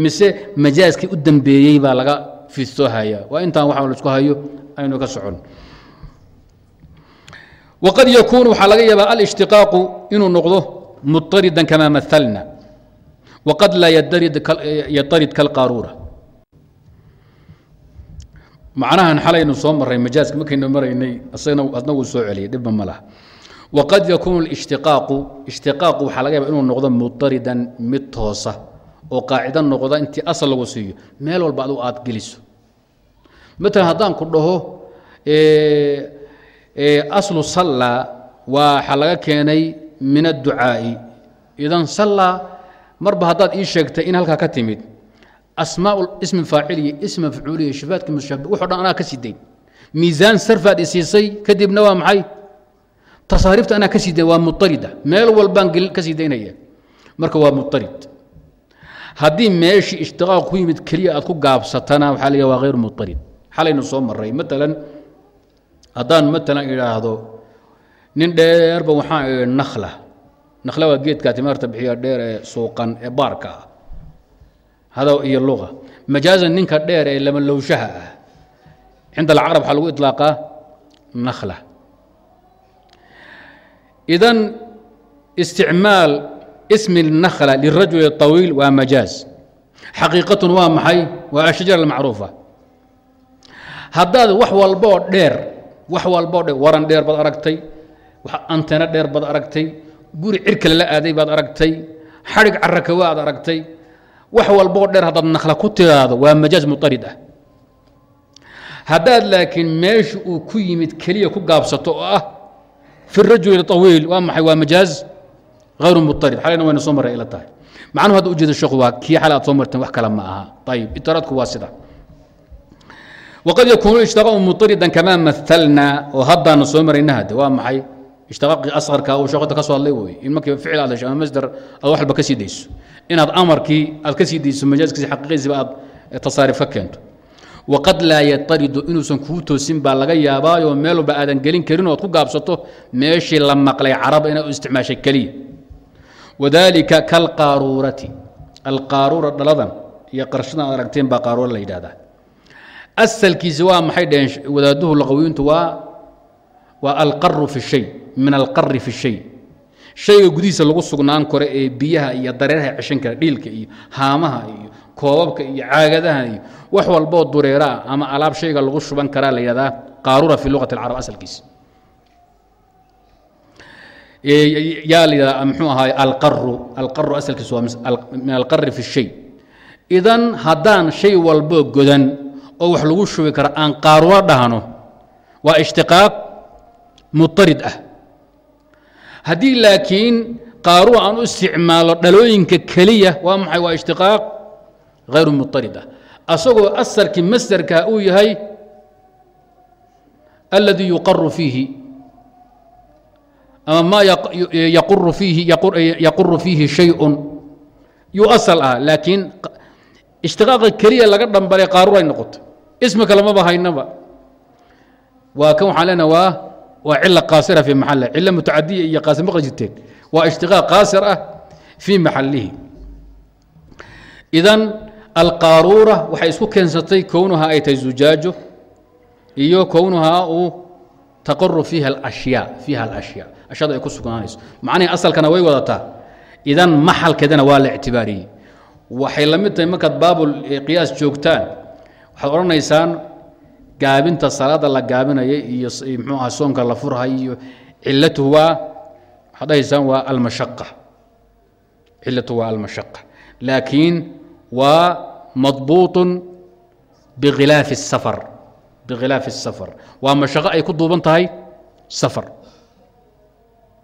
mise majaazkii u dambeeyey baa laga fistoohaya waa intaan waxa la isku hayo aynu ka socon waqad yakuunu waxaa laga yaabaa alishtiqaaqu inuu noqdo muطaridan kama maalna wqad laa yatarid kalqaaruura macnahan xalaynu soo maray majaaska markaynu maraynay adna wuu soo celiyay dhibba ma laha waqad yakuunu ishtiqaaqu ishtiqaaqu waxaa laga yaba inuu noqdo mutaridan mid toosa oo qaacida noqda intii asal lagu siiyo meel walba adu aad geliso maalan haddaan ku dhaho aslu sallaa waxaa laga keenay min adducaa'i idan sallaa marba haddaad ii sheegtay in halkaa ka timid asmaa ismi faaciliya ism mafcuuliya shifaadka mushabe wuxo dhan anaa ka sii dayn miisaan sarfaad isiisay kadibna waa maxay? Tasaariifta anaa ka sii dayn waa mutarida meel walbaan ka sii daynaya marka waa mutarid haddii meeshii ishtiqaaq ku yimid keliya aad ku gaabsatana waxaa laga waa hayr mutarid xalaynu soo maray maalan haddaan maalan idhaahdo nin dheerba waxaan idhi nakhla nakhla waa geedkaa timaarta bixiya dheer ee suuqan ee baarka ah hada iyo luqa majaazan ninka dheer ee lamalowshaha ah cinda alcarab waxaa lagu iطlaaqaa nakhla idan isticmaal ismi الnakhla lirajuli الطawiil waa majaaz xaqiiqatun waa maxay waa ashjar almacruufa haddaad wax walboo dheer wax walboo dheer waran dheer baad aragtay antena dheer baad aragtay guri cirka lala aaday baad aragtay xadhig carakawa aad aragtay wax walboo dheer haddaad nakhla ku tiraahdo waa majaaz mutarid ah. Haddaad laakiin meesha uu ku yimid keliya ku gaabsato oo ah fi rajuli طawiil waa maxay? Waa majaaz hayru mutarid. Xalayna wayna soo marray ila tahay. Macnuhu hadda ujeeda sheekhu waa kii xale aad soo marteen wax kale ma aha. Ayib itiraadku waa sida. Waqad yakuunu ishtiqaaqu mutaridan kamaa mahalnaa oo haddaanu soo marayna hadde waa maxay ishtiqaaqii asqarka uu sheekhoda ka soo hadlay weeye in markii ficil aad hesho ama masdar aad wax walba ka sii dayso inaad amarkii aad ka sii dayso majaaskiisi xaqiiqiisiba aad tasaarif ka keento waqad laa yataridu inuusan kuu toosin baa laga yaabaayo meel aadan gelin karin oo ku gaabsato meeshii la maqlay caraba inaad u isticmaashay keliya wadaalika kalqaaruurati alqaaruura dhaladan iyo qarshadan aad aragteen baa qaaruura la yidhahdaa asalkiisi waa maxay dheheen wadaaduhu laqawiintu waa waa alqaru fi shay min alqari fi shay. Shayga gudihiisa lagu sugnaan karo ee biyaha iyo dareeraha ceshan kara dhiilka iyo haamaha iyo koobabka iyo caagadaha iyo wax walboo dureeraa ama alaab shayga lagu shuban karaa la yidhahdaa qaarura fi luqati alcarab asalkiisa yaa la yidhahdaa muxuu ahaay alqaru alqaru asalkiisu waa min alqari fi shay. Idan haddaan shay walboo godan oo wax lagu shubi kara aan qaaruro dhahno waa ishtiqaaq mutarid ah. Haddii laakiin qaaruur aan u isticmaalo dhalooyinka keliya waa maxay? Waa ishtiqaaq hayru muطarid ah. Asagoo asalkii masderka uu yahay alladii yuqaru fiihi ama maa yaquru fiihi yaquru fiihi shayءun yuu asal ah laakiin ishtiqaaqa keliya laga dhambalay qaaruuray noqotay. Ismi kalemaba haynaba. Waa kan waxaan leenaha waa waa cila qaasira fii maxali cilo mutacadiya iyo qaasir ma qajirteen waa ishtiqaaq qaasir ah fii maxalihi idan alqaaruura waxay isku keensatay kownuhaa ay tahay zujaajo iyo kownuhaa uu taqaru fiiha alashyaa fiiha alashyaa. Ashyaadu ay ku sugnaanayso. Macnihii asalkana way wadataa. Idan maxalkeedana waa la ictibaariyey. Waxay la mid tahay markaad baabul qiyaas joogtaan waxaad odhanaysaan gaabinta salaada la gaabinaya iyo mxuu aha soonka la furhay iyo cilatuhu waa waxaad dhahaysaan waa almashaqa cilatuhu waa almashaqa laakiin waa madbuuطun bikhilaafi الsafar bikhilaafi الsafar waa mashaqo ay ku duuban tahay safar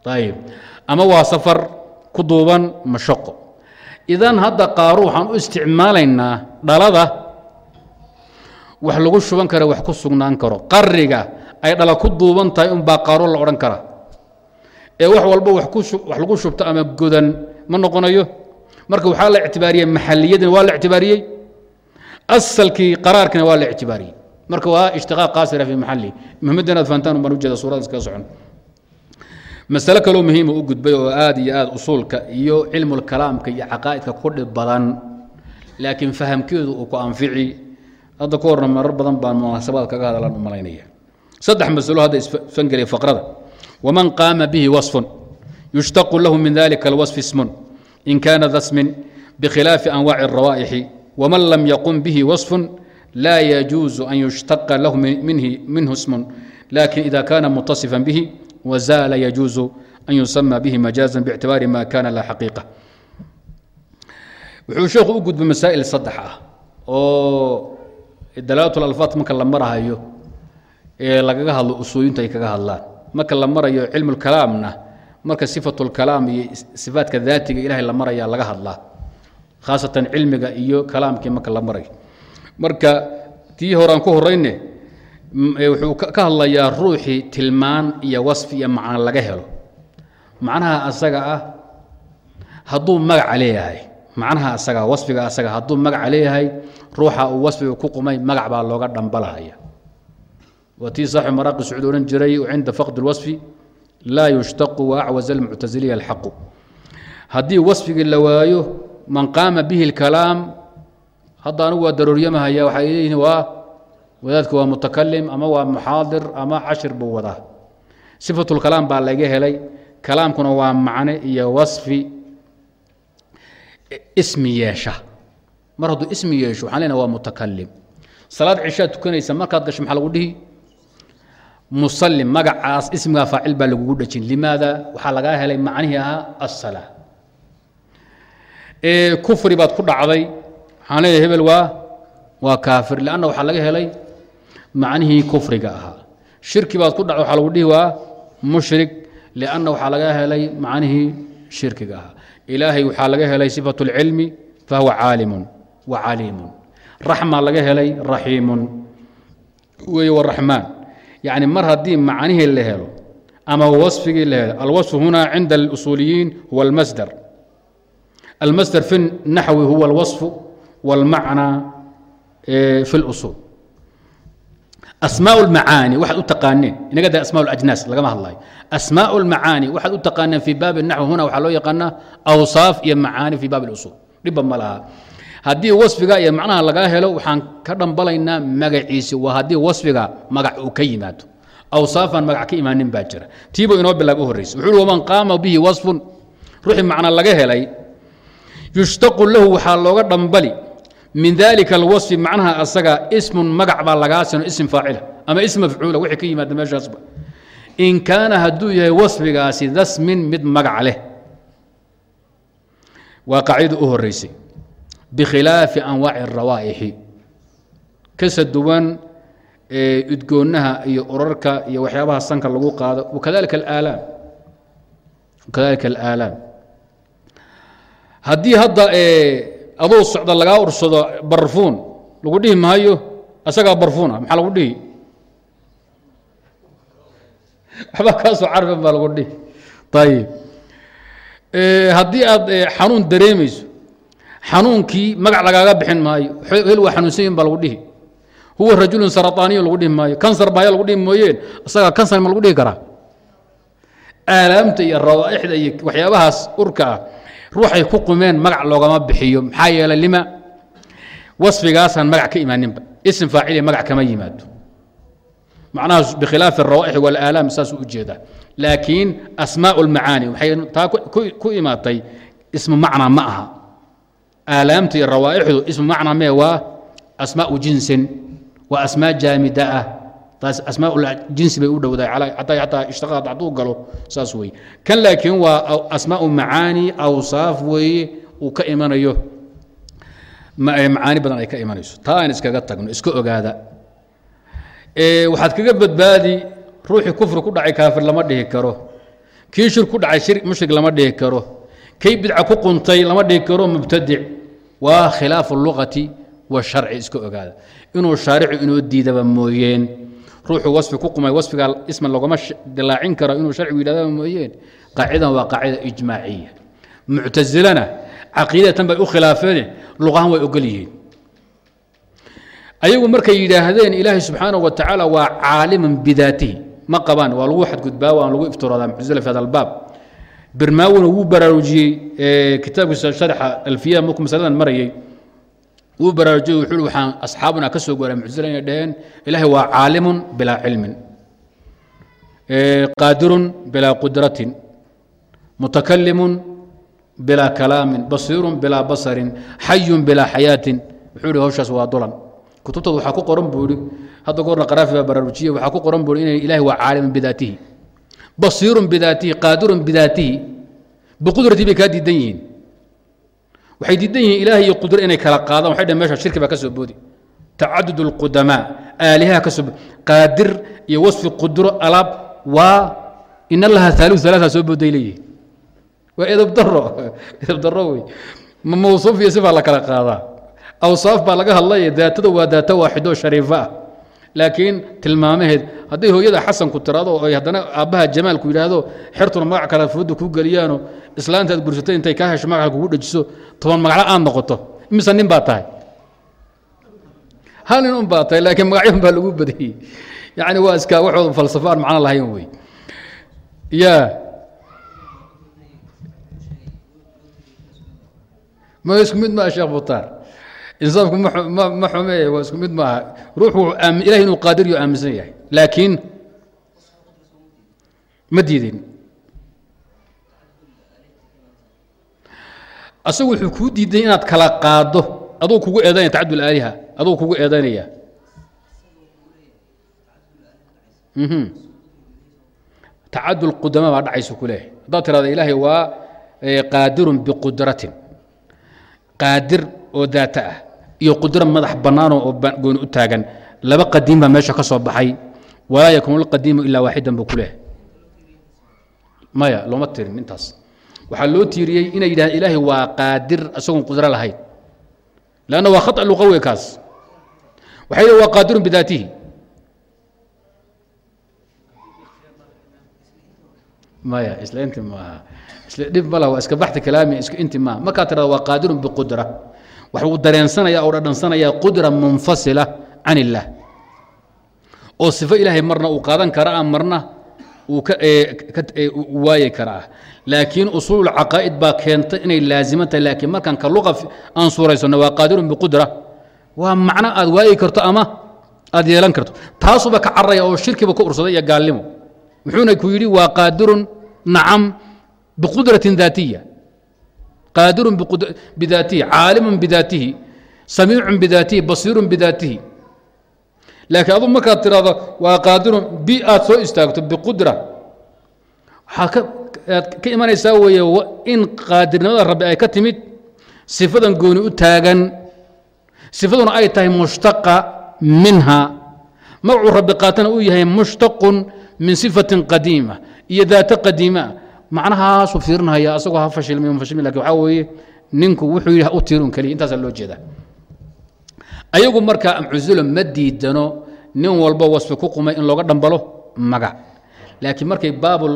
ayib ama waa safar ku duuban mashaqo idan hadda qaaru waxaan u isticmaalaynaa dhalada wax lagu shuban kara wax ku sugnaan karo. Qariga ay dhala ku duuban tahay unbaa qaaro la odhan kara. Ee wax walba wax lagu shubto ama godan ma noqonayo. Marka waxaa la ictibaariyey maxaliyadina waa la ictibaariyey. Asalkii qaraarkina waa la ictibaariyey. Marka waa ishtiqaaq qaasira fi maxali muhimadda inaad fahantaan baan ujeeda suurada iskaga socon. Masale kaloo muhiima u gudbay oo aad iyo aad usuulka iyo cilmulkalaamka iyo caqaa'idka ku dhib badan laakiin fahamkeedu uu ku anfici hadda ka horna marar badan baan munaasabaad kaga hadlaan u malaynaya. Saddex masalo hadda isfangelaya faqrada. Waman qaama bihi wasfun yushtaqu lahu min dalika alwasfi ismun in kana da smin bikhilaafi anwaaci اrawaa'ixi waman lam yaqum bihi wasfun laa yajuuzu an yushtaqa lahu minhu ismun. Lakin ida kana mutasifan bihi wazaala yajuuzu an yusama bihi majaaza bictibaari ma kana la xaqiiqa. Wuxuu sheekhu u gudbay masaa'il saddex ah oo dalaalat alfaat marka la marahayo ee lagaga hadlo usooyinta ay kaga hadlaan. Marka la marayo cilmu lkalaamna marka sifatu lkalaam iyo sifaatka daatiga ilahay la maraya laga hadlaa khaasatan cilmiga iyo kalaamkii marka la marayo marka tii horaan ku horayne wuxuu ka hadlayaa ruuxii tilmaan iyo wasfi iyo macno laga helo. Macnaha asaga ah hadduu magaca leeyahay. Macnaha asaga wasfiga asaga hadduu magaca leeyahay ruuxa uu wasfiga ku qumay magac baa looga dhambalahaya. Tii saaxib maraaqi sacuud odhan jiray cinda faqdi اlwasfi laa yushtaqu waacwaza almuctasiliya alxaqu haddii wasfigii la waayo man qaama bihi اlkalaam hadda anigu waa darooryamahaya waxay leeyihiin waa wadaadku waa mutakalim ama waa muxaadir ama cashir buu wadaa. Sifatulkalaam baa laga helay kalaamkuna waa macne iyo wasfi ismi yeesha mar hadduu ismi yeesho waxaan leenaha waa mutakalim salaad cishaad tukanaysa markaad gasho maxaa lagu dhihi? Musalim magacaas ismigaa faacil baa lagugu dhejin limaada waxaa lagaa helay macnihii ahaa asala kufri baad ku dhacday waxaan leeyahay hebel waa waa kaafir lanna waxaa laga helay macnihii kufriga ahaa. Shirki baad ku dhac waxaa lagu dhihi waa mushrik lianna waxaa laga helay macnihii shirkiga ahaa. Ilaahay waxaa laga helay sifatu اlcilmi fahuwa caalimun wa caliimun raxma laga helay raxiimun wey waraxmaan yacni mar haddii macnihii la helo ama wasfigii la helo alwasfu huna cinda اlusuuliyiin huwa almasdar almasdar fi naxwi huwa alwasfu wاlmacnaa fi اlusuul asmaaء اlmacaani waxaad u taqaaneen inaga da asma اlajnaas lagama hadlayo asmaaء اlmacaani waxaad u taqaaneen fi baabi الnaxwi huna waxaa loo yaqaanaa awsaaf iyo macaani fi baabi اlusuul dhibba ma laha haddii wasfiga iyo macnaha lagaa helo waxaan ka dhambalaynaa magaciisi. Waa haddii wasfiga magac uu ka yimaado. Awsaafaan magac ka imaanin baa jira. Tiibu inoo bilaab u horreysa. Wuxuu uhi waman qaama bihi wasfun ruuxii macna laga helay yushtaqu lahu waxaa looga dhambali. Min dalika alwasfi macnaha asaga ismun magac baa lagaa sino ism faacila ama ism mafcuula wixii ka yimaada meeshaasba in kaana hadduu yahay wasfigaasi dasmin mid magac leh. Waa qaacidada u horeysay bikhilaafi anwaaci اrawaa'ixi kasa duwan udgoonnaha iyo urarka iyo waxyaabaha sanka lagu qaado. Wakadalika alaalaam wakadalika alaalaam haddii hadda adoo socda lagaa ursado barfuun lagu dhihi maayo asagaa barfuun ah maxaa lagu dhihi? Waxba kaasoo carfan baa lagu dhihi. Ayib haddii aad xanuun dareemayso xanuunkii magac lagaaga bixin maayo. Hel waa xanuunsan yihiin baa lagu dhihi. Huwa rajulun sarataaniyo lagu dhihi maayo. Kansar baya lagu dhihi mooyeen. Isagaa kansar ma lagu dhihi karaa? Aalaamta iyo rawaaixda iyo waxyaabahaas urka ah ruuxay ku qumeen magac loogama bixiyo. Maxaa yeelay lima? Wasfigaasaan magac ka imaaninba. Ism faaciliya magac kama yimaado. Macnahaas bikhilaafi arawaaixi walaalaam saasuu u jeedaa laakiin asmaa lmacaani waxay taa ku imaatay ismu macnaa ma aha aalaamta iyo rawaaixdu ismu macnaa mee waa asmaau jinsin waa asmaa jaamida ah. Taas asmaa jinsi bay u dhowdahay ataa ishtaqaad hadduu galo saas weeye. Kan laakiin waa asmaau macaani awsaaf weeye uu ka imanayo. Macaani badan ay ka imanayso. Taa aan iskaga tagno iska ogaada. Waxaad kaga badbaadi ruuxii kufri ku dhacay kaafir lama dhihi karo. Kii shir ku dhacay mushrik lama dhihi karo. Kay bidca ku quntay lama dhihi karo mubtadic waa khilaafu lugati washarci iska ogaada. Inuu shaaricu inoo diidaba mooyeen ruuxuu wasfi ku qumay wasfigaa isman logama dilaacin karo inuu sharcigu yidhahdaba mooyeen qaacidan waa qaacida ijmaaciya muctasilana caqiidatan bay u khilaafeen luqahan way ogol ayagu markay yidhaahdeen ilaahay subxaanaه wa tacaala waa caaliman bidaatihi. Ma qabaan waa lagu xadgudbaa waan lagu iftiroodaa muctasila fi hada albaab birmaawina wuu baraarujiyey kitaabkiisa sharxa alfiya markuu masaladan marayay wuu baraarujiyey wuxuu waxaan asxaabuna ka soo gaaray muctasila inay dhaheen ilaahay waa caalimun bilaa cilmin qaadirun bilaa qudratin mutakalimun bilaa kalaamin basiirun bilaa basarin xayun bilaa xayaatin. Wuxuu ihi hawshaas waa dulan. Kutubtooda waxaa ku qoran buu ihi hadda goorna qaraafi baa baraarujiye waxaa ku qoran buu ihi inay ilahi waa caalimun bidaatihi basiirun bidaatihi qaadirun bidaatihi biqudratii bay kaa diidan yihiin. Waxay diidan yihiin ilaah iyo qudro inay kala qaadaan waxay dhaheen meesha shirki baa ka soo boodi. Tacadud اlqudamaa aalihaha ka soo qaadir iyo wasfi qudro alaab waa in allaha haaliu alaaa soo booday leeyihiin waa edab daro edab daro wey ma mawsuuf iyo sifaa la kala qaadaa. Awsaaf baa laga hadlaya daatada waa daato waaxido shariifo ah. Laakiin tilmaamaheed hadday hooyada xasanku tiraado ay haddana aabbaha jamaalku yidhaahdo xertuna magac kale fooda kuu geliyaano islaantaad gursatay intay kaa hesho magaca kugu dhejiso toban magaclo aad noqoto imise nin baa tahay? Hal nin un baa tahay laakiin magacyahan baa lagu badiyey. Yacni waa iska waxooda falsafo aan macno lahayn wey. Ya. Ma isku mid maa sheekh butaar insaafku ma xume waa isku mid maaha. Ruuxu ilahay inuu qaadir yo aaminsan yahay. Laakiin ma diidin. Asagu wuxuu kuu diiday inaad kala qaado aduu kugu eedanaya tacadul aaliha. Aduu kugu eedanaya tacadul qudama baa dhacaysa ku leehay haddaad tirahda ilaahay waa qaadirun biqudratin. Qaadir oo daata ah iyo qudro madax bannaanoo oo gooni u taagan laba qadiim baa meesha ka soo baxay. Walaa yakuunu lqadiimu ilaa waaxidan buu ku maya looma tirin intaas. Waxaa loo tiiriyey inay yidhahdeen ilaahay waa qaadir isagoon qudro lahayn. Lanna waa khata luqawi kaas. Waxay waa qaadirun bidaatihi. Maya isla inti maaha. Isla dhib ma waa iska baxti kalaami iska inti maaha. Markaa tirada waa qaadirun biqudra waxuu dareensanaya oo dhadhansanaya qudra munfasila can illaah oo sifo ilaahay marna uu qaadan kara ah marna uu waayi karaa laakiin usuul caqaa'id baa keentay inay laaziman tahay laakiin markaan ka luqa aan suuraysano waa qaadirun biqudra. Waa macno aad waayi karto ama aad yeelan karto. Taasuba ka caraya oo shirkiba ku ursaday iyo gaalnimo. Muxuuna ku yidhi waa qaadirun nacam biqudratin daatiya qaadirun bidaatihi caalimun bidaatihi samiicun bidaatihi basiirun bidaatihi laakiin adu markaad tiraahdo waa qaadirun bi aad soo istaagto biqudra waxaa ka imanaysaa weeye in qaadirnimada rabbi ay ka timid sifadan gooni u taagan sifaduna ay tahay mushtaqa minha magacuu rabbi qaatana uu yahay mushtaqun min sifatin iyo daato qadiimaa macnahaasuu fiirinhaya asagoo ha fashilmi fashilmi laakiin waxaa weeye ninku wuxuu yidhi u tiirun keliya intaasaa loo jeedaa. Ayagu markaa muctazilo ma diidano nin walbo wasfi ku qumay in looga dhambalo magac laakiin markay baabul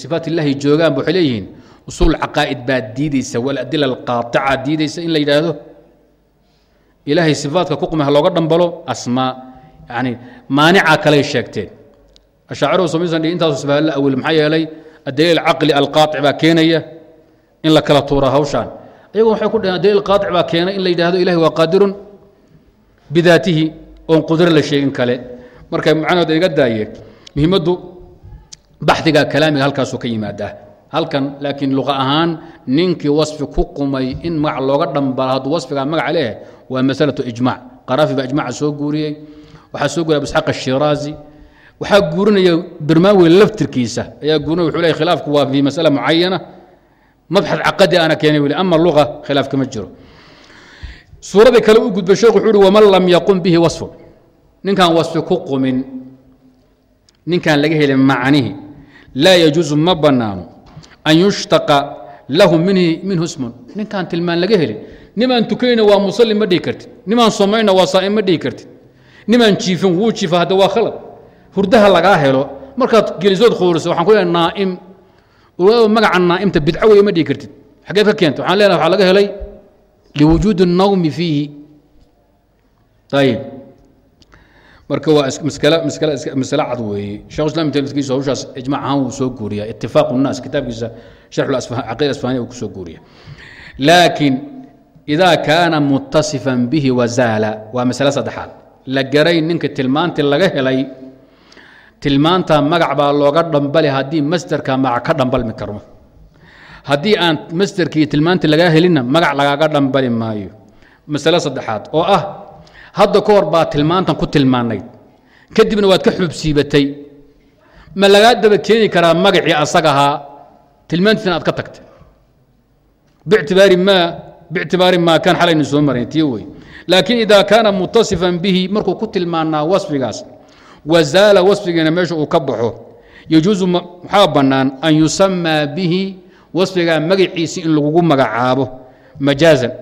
sifaat illaahi joogaan ba waxay leeyihiin usuul caqaa'id baa diideysa waladila alqaatica diideysa in la yidhaahdo. Ilaahay sifaatka ku qumay ha looga dhambalo asmaa yani maanica kaley sheegteen. Ashaaciru samaysan dhihi intaasu sifaat la awil maxaa yeelay adaliil caqli alqaatic baa keenaya in la kala tuura hawshaan. Ayagu waxay ku dhaheen adaliil qaatic baa keenay in la yidhahdo ilahi waa qaadirun bidaatihi oon qudro la sheegin kale. Marka macnahooda iga daaye muhiimaddu baxdiga kalaamiga halkaasuu ka yimaadaa. Halkan laakiin luqa ahaan ninkii wasfi ku qumay in magac looga dhambalo hadduu wasfigaa magac leh waa masalatu ijmac qaraafi baa ijmaca soo guuriyey. Waxaa soo guuriya abisxaaq ashiraazi waxaa guurinaya birmaawi laftirkiisa. Ayaa guurinaya wuxuu leeyahy khilaafku waa fi masala mucayana mabxad caqadi ana keenay weli ama luqa khilaaf kama jiro. Suurada kale u gudbay sheekhu wuxuu uhi waman lam yaqum bihi wasfun ninkaan wasfi ku qumin ninkaan laga helin macnihi laa yajuusu ma bannaano an yushtaqa lahu minhu ismun. Ninkaan tilmaan laga helin. Nimaan tukanayna waa musalli ma dhihi kartid. Nimaan somayna waa saa'im ma dhihi kartid. Nimaan jiifin wuu jiifa hadda waa khalad hurdaha lagaa helo markaad gelisood khuuriso waxaan ku leehay naa'im magaca naa'imta bidco weeye ma dhihi kartid xageed ka keenta waxaan leenahay waxaa laga helay liwujuudi الnawmi fiihi ayib marka waa masale cad weeye shekh islam tkiisa hawshaas ijmac ahaan wuu soo guuriya itifaaq الnaas kitaabkiisa sharxu caqida asfaniya wuu ku soo guuriya laakiin إida kaana mutasifan bihi wazaala waa masale saddexaad la garay ninka tilmaantii laga helay tilmaanta magac baa looga dhambali haddii masderka magac ka dhambalmi karmo. Haddii aan masderkii tilmaantii lagaa helinna magac lagaaga dhambali maayo. Masale saddexaad oo ah hadda ka hor baa tilmaantan ku tilmaanayd kadibna waad ka xubsiibatay ma lagaa daba keeni karaa magacii asagahaa tilmaantiisna aad ka tagtay. Bictibaari maa bictibaari maa kan xalaynu soo maray tii wey. Laakiin idaa kaana mutasifan bihi markuu ku tilmaanaa wasfigaas wazaala wasfigiina meesha uu ka baxo yajuusu waxaa bannaan an yusamaa bihi wasfigaa magaciisi in lagugu magacaabo majaazan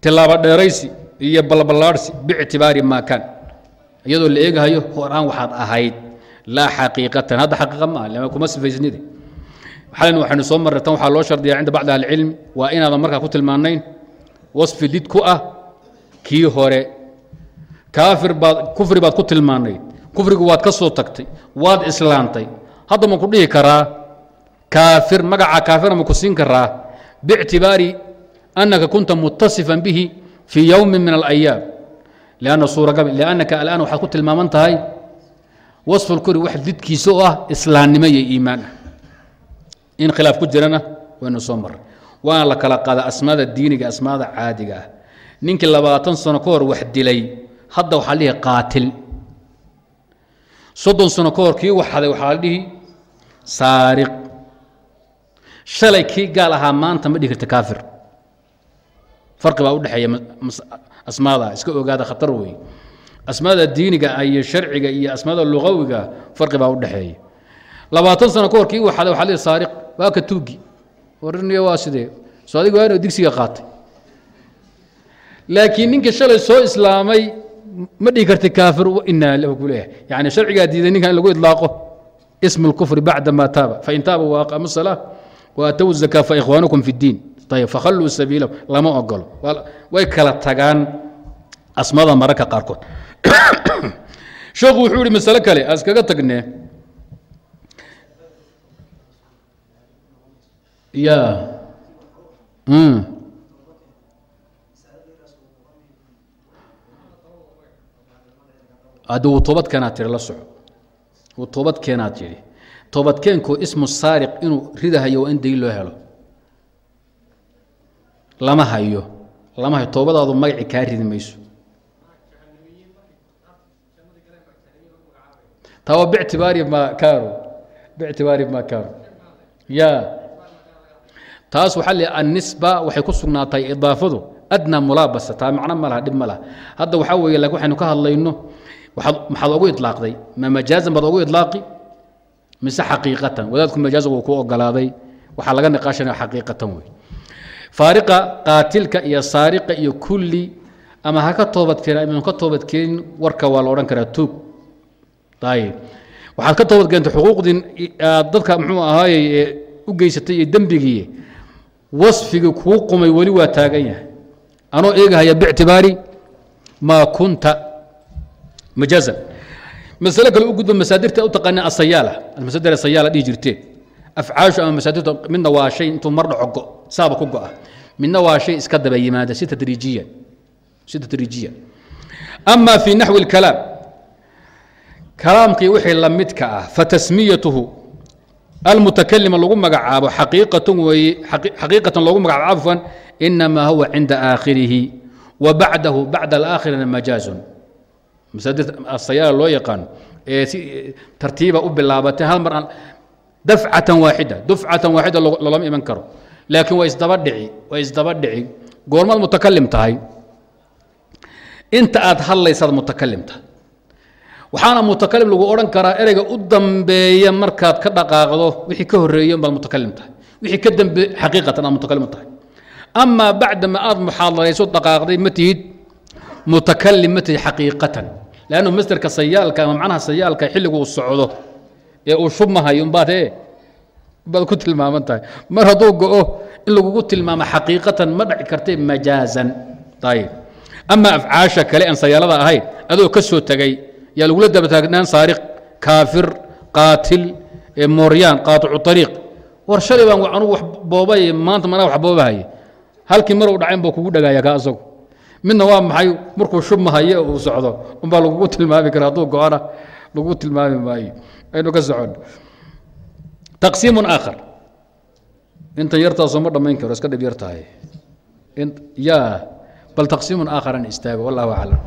tilaabo dheeraysi iyo balballaarhsi biictibaari maa kan iyadoo la eegahayo horaan waxaad ahayd laa xaqiiqatan hadda xaqiiqa ma ah kuma sifaysnide xalan waxaynu soo marray tan waxaa loo shardiyaa cinda bacdi ahlicilm waa inaadan markaa ku tilmaanayn wasfi lid ku ah kii hore kaafir baad kufri baad ku tilmaanayd kufrigu waad ka soo tagtay waad islaantay. Hadda ma ku dhihi karaa kaafir magaca kaafirna ma ku siin karaa biictibaari annaka kunta mutasifan bihi fii yowmin min alayaam lianna suuragab liannaka alaan waxaad ku tilmaaman tahay wasfulkuri wax didkiisa oo ah islaannimo iyo iimaan. Ah in khilaaf ku jirana waynu soo marray. Waana la kala qaada asmaada diiniga asmaada caadiga ah. Ninkii labaatan sano ka hor wax dilay hadda waxaa la dhihi qaatil. Soddon sano ka hor kii waxaday waxaa la dhihi saariq. Shalay kii gaal ahaa maanta ma dhihi karta kaafir. Farqi baa u dhexeeya asmaada iska ogaada khatar weeye asmaada diiniga iyo sharciga iyo asmaada lugawiga farqi baa u dhexeeya. Labaatan sano ka hor kii waxaday waxaa la dhihi saariq waa ka tuugi. Warniya waa sidee? Soo adiga waa digsiga qaatay. Laakiin ninka shalay soo islaamay ma dhihi karti kaafir inaa lahu ku leeyahay yani sharcigaa diiday ninkan in lagu idlaaqo ism اlkufri bacda ma taaba fain taaba waaqamu الsalaa waatow الzakaa faikhwaanukum fi اddiin ayb fakhalluu sabiilahu lama ogolo way kala tagaan asmada mararka qaarkood sheekhu wuxuu yihi masale kale aan iskaga tagnee ya Haddi wuu toobad keenaad tihi la soco. Wuu toobad keenaad tidhi toobadkeenku ismu saariq inuu ridahayo waa in daliil loo helo. Lama hayo. Lama hayo. Toobadaadu magaci kaa ridi mayso. Taa bictibaari ma kaano bictibaari ma kaano ya. Taas waxaa leeyahay annisba waxay ku sugnaatay idaafadu adnaa mulaabasa. Taa macno ma dhib ma hadda waxaa weeye laakiin waxaynu ka hadlayno maxaad ogu idlaaqday. Ma majaazan baad ogu idlaaqi? Mise xaqiiqatan? Wadaadku majaaza wuu ku ogolaaday. Waxaa laga niqaashanaya xaqiiqatan wey faariqa qaatilka iyo saariqa iyo kulli ama ha ka toobadkeena ama ka toobadkeenin warka waa la odhan karaa tuug. Ayib waxaad ka toobadkeentay xuquuqdii aad dadka muxuu ahaaye ee u geysatay iyo dembigii wasfigii kuu qumay weli waa taagan yahay. Anoo eegahaya bictibaari maa kunta majaazan masale kale u gudba masaadirta u asayaala almasaadir asayaala dhihi jirteen afcaashu ama masaadirta midna waa shay intuu mar dhaco go saaba ku go'a midna waa shay iska daba yimaada si tadriijiyan si tadriijiyan ama fi naxwi اlkalaam kalaamkii wixii la midka ah fatasmiyatuhu almutakalima lagu magacaabo xaqiiqatan weeye xaqiiqatan loogu magacaabo cafwan inamaa huwa cinda aakhirihi wa bacdahu bacda alaakhirina majaazun masaadirta asayaala loo yaqaano ee si tartiiba u bilaabatay hal mar aan dafcatan waaxida dufcatan waaxida lolama iman karo. Laakiin waa isdaba dhici waa isdaba dhici. Goormaad mutakalim tahay. Inta aad hadlaysaad mutakalim tahay waxaana mutakalim lagu odhan karaa ereyga u dambeeya markaad ka dhaqaaqdo wixii ka horreeya baad mutakalim tahay. Wixii ka dambe xaqiiqatan aad mutakalim tahay. Amaa bacdama aad muxaadarayso dhaqaaqday ma tihid mutakalim ma tihid xaqiiqatan lannu masderka sayaalka ama macnaha sayaalka xilligu uu socdo ee uu shubmahayo umbaad ee baad ku tilmaaman tahay mar hadduu go-o in lagugu tilmaamo xaqiiqatan ma dhaci kartee majaazan ayib ama afcaasha kale aan sayaalada ahayn adoo ka soo tegay yaa lagula daba taagnaan saariq kaafir qaatil mooryaan qaaticu ariiq war shalay baan anugu wax boobay maanta manaa wax boobahaya halkii maruu dhacayn buu kugu dhagaaya ka asagu midna waa maxay? Markuu shubmahayo uu socdo. Umbaa lagugu tilmaami kara hadduu go-ana lagu tilmaami maayo. Aynu ka socon. Taqsiimu aakhar. Intan yartaasoo ma dhammayn karo iska dhib yar tahay ya bal taqsiimun aakhar aan istaago wallahu aclam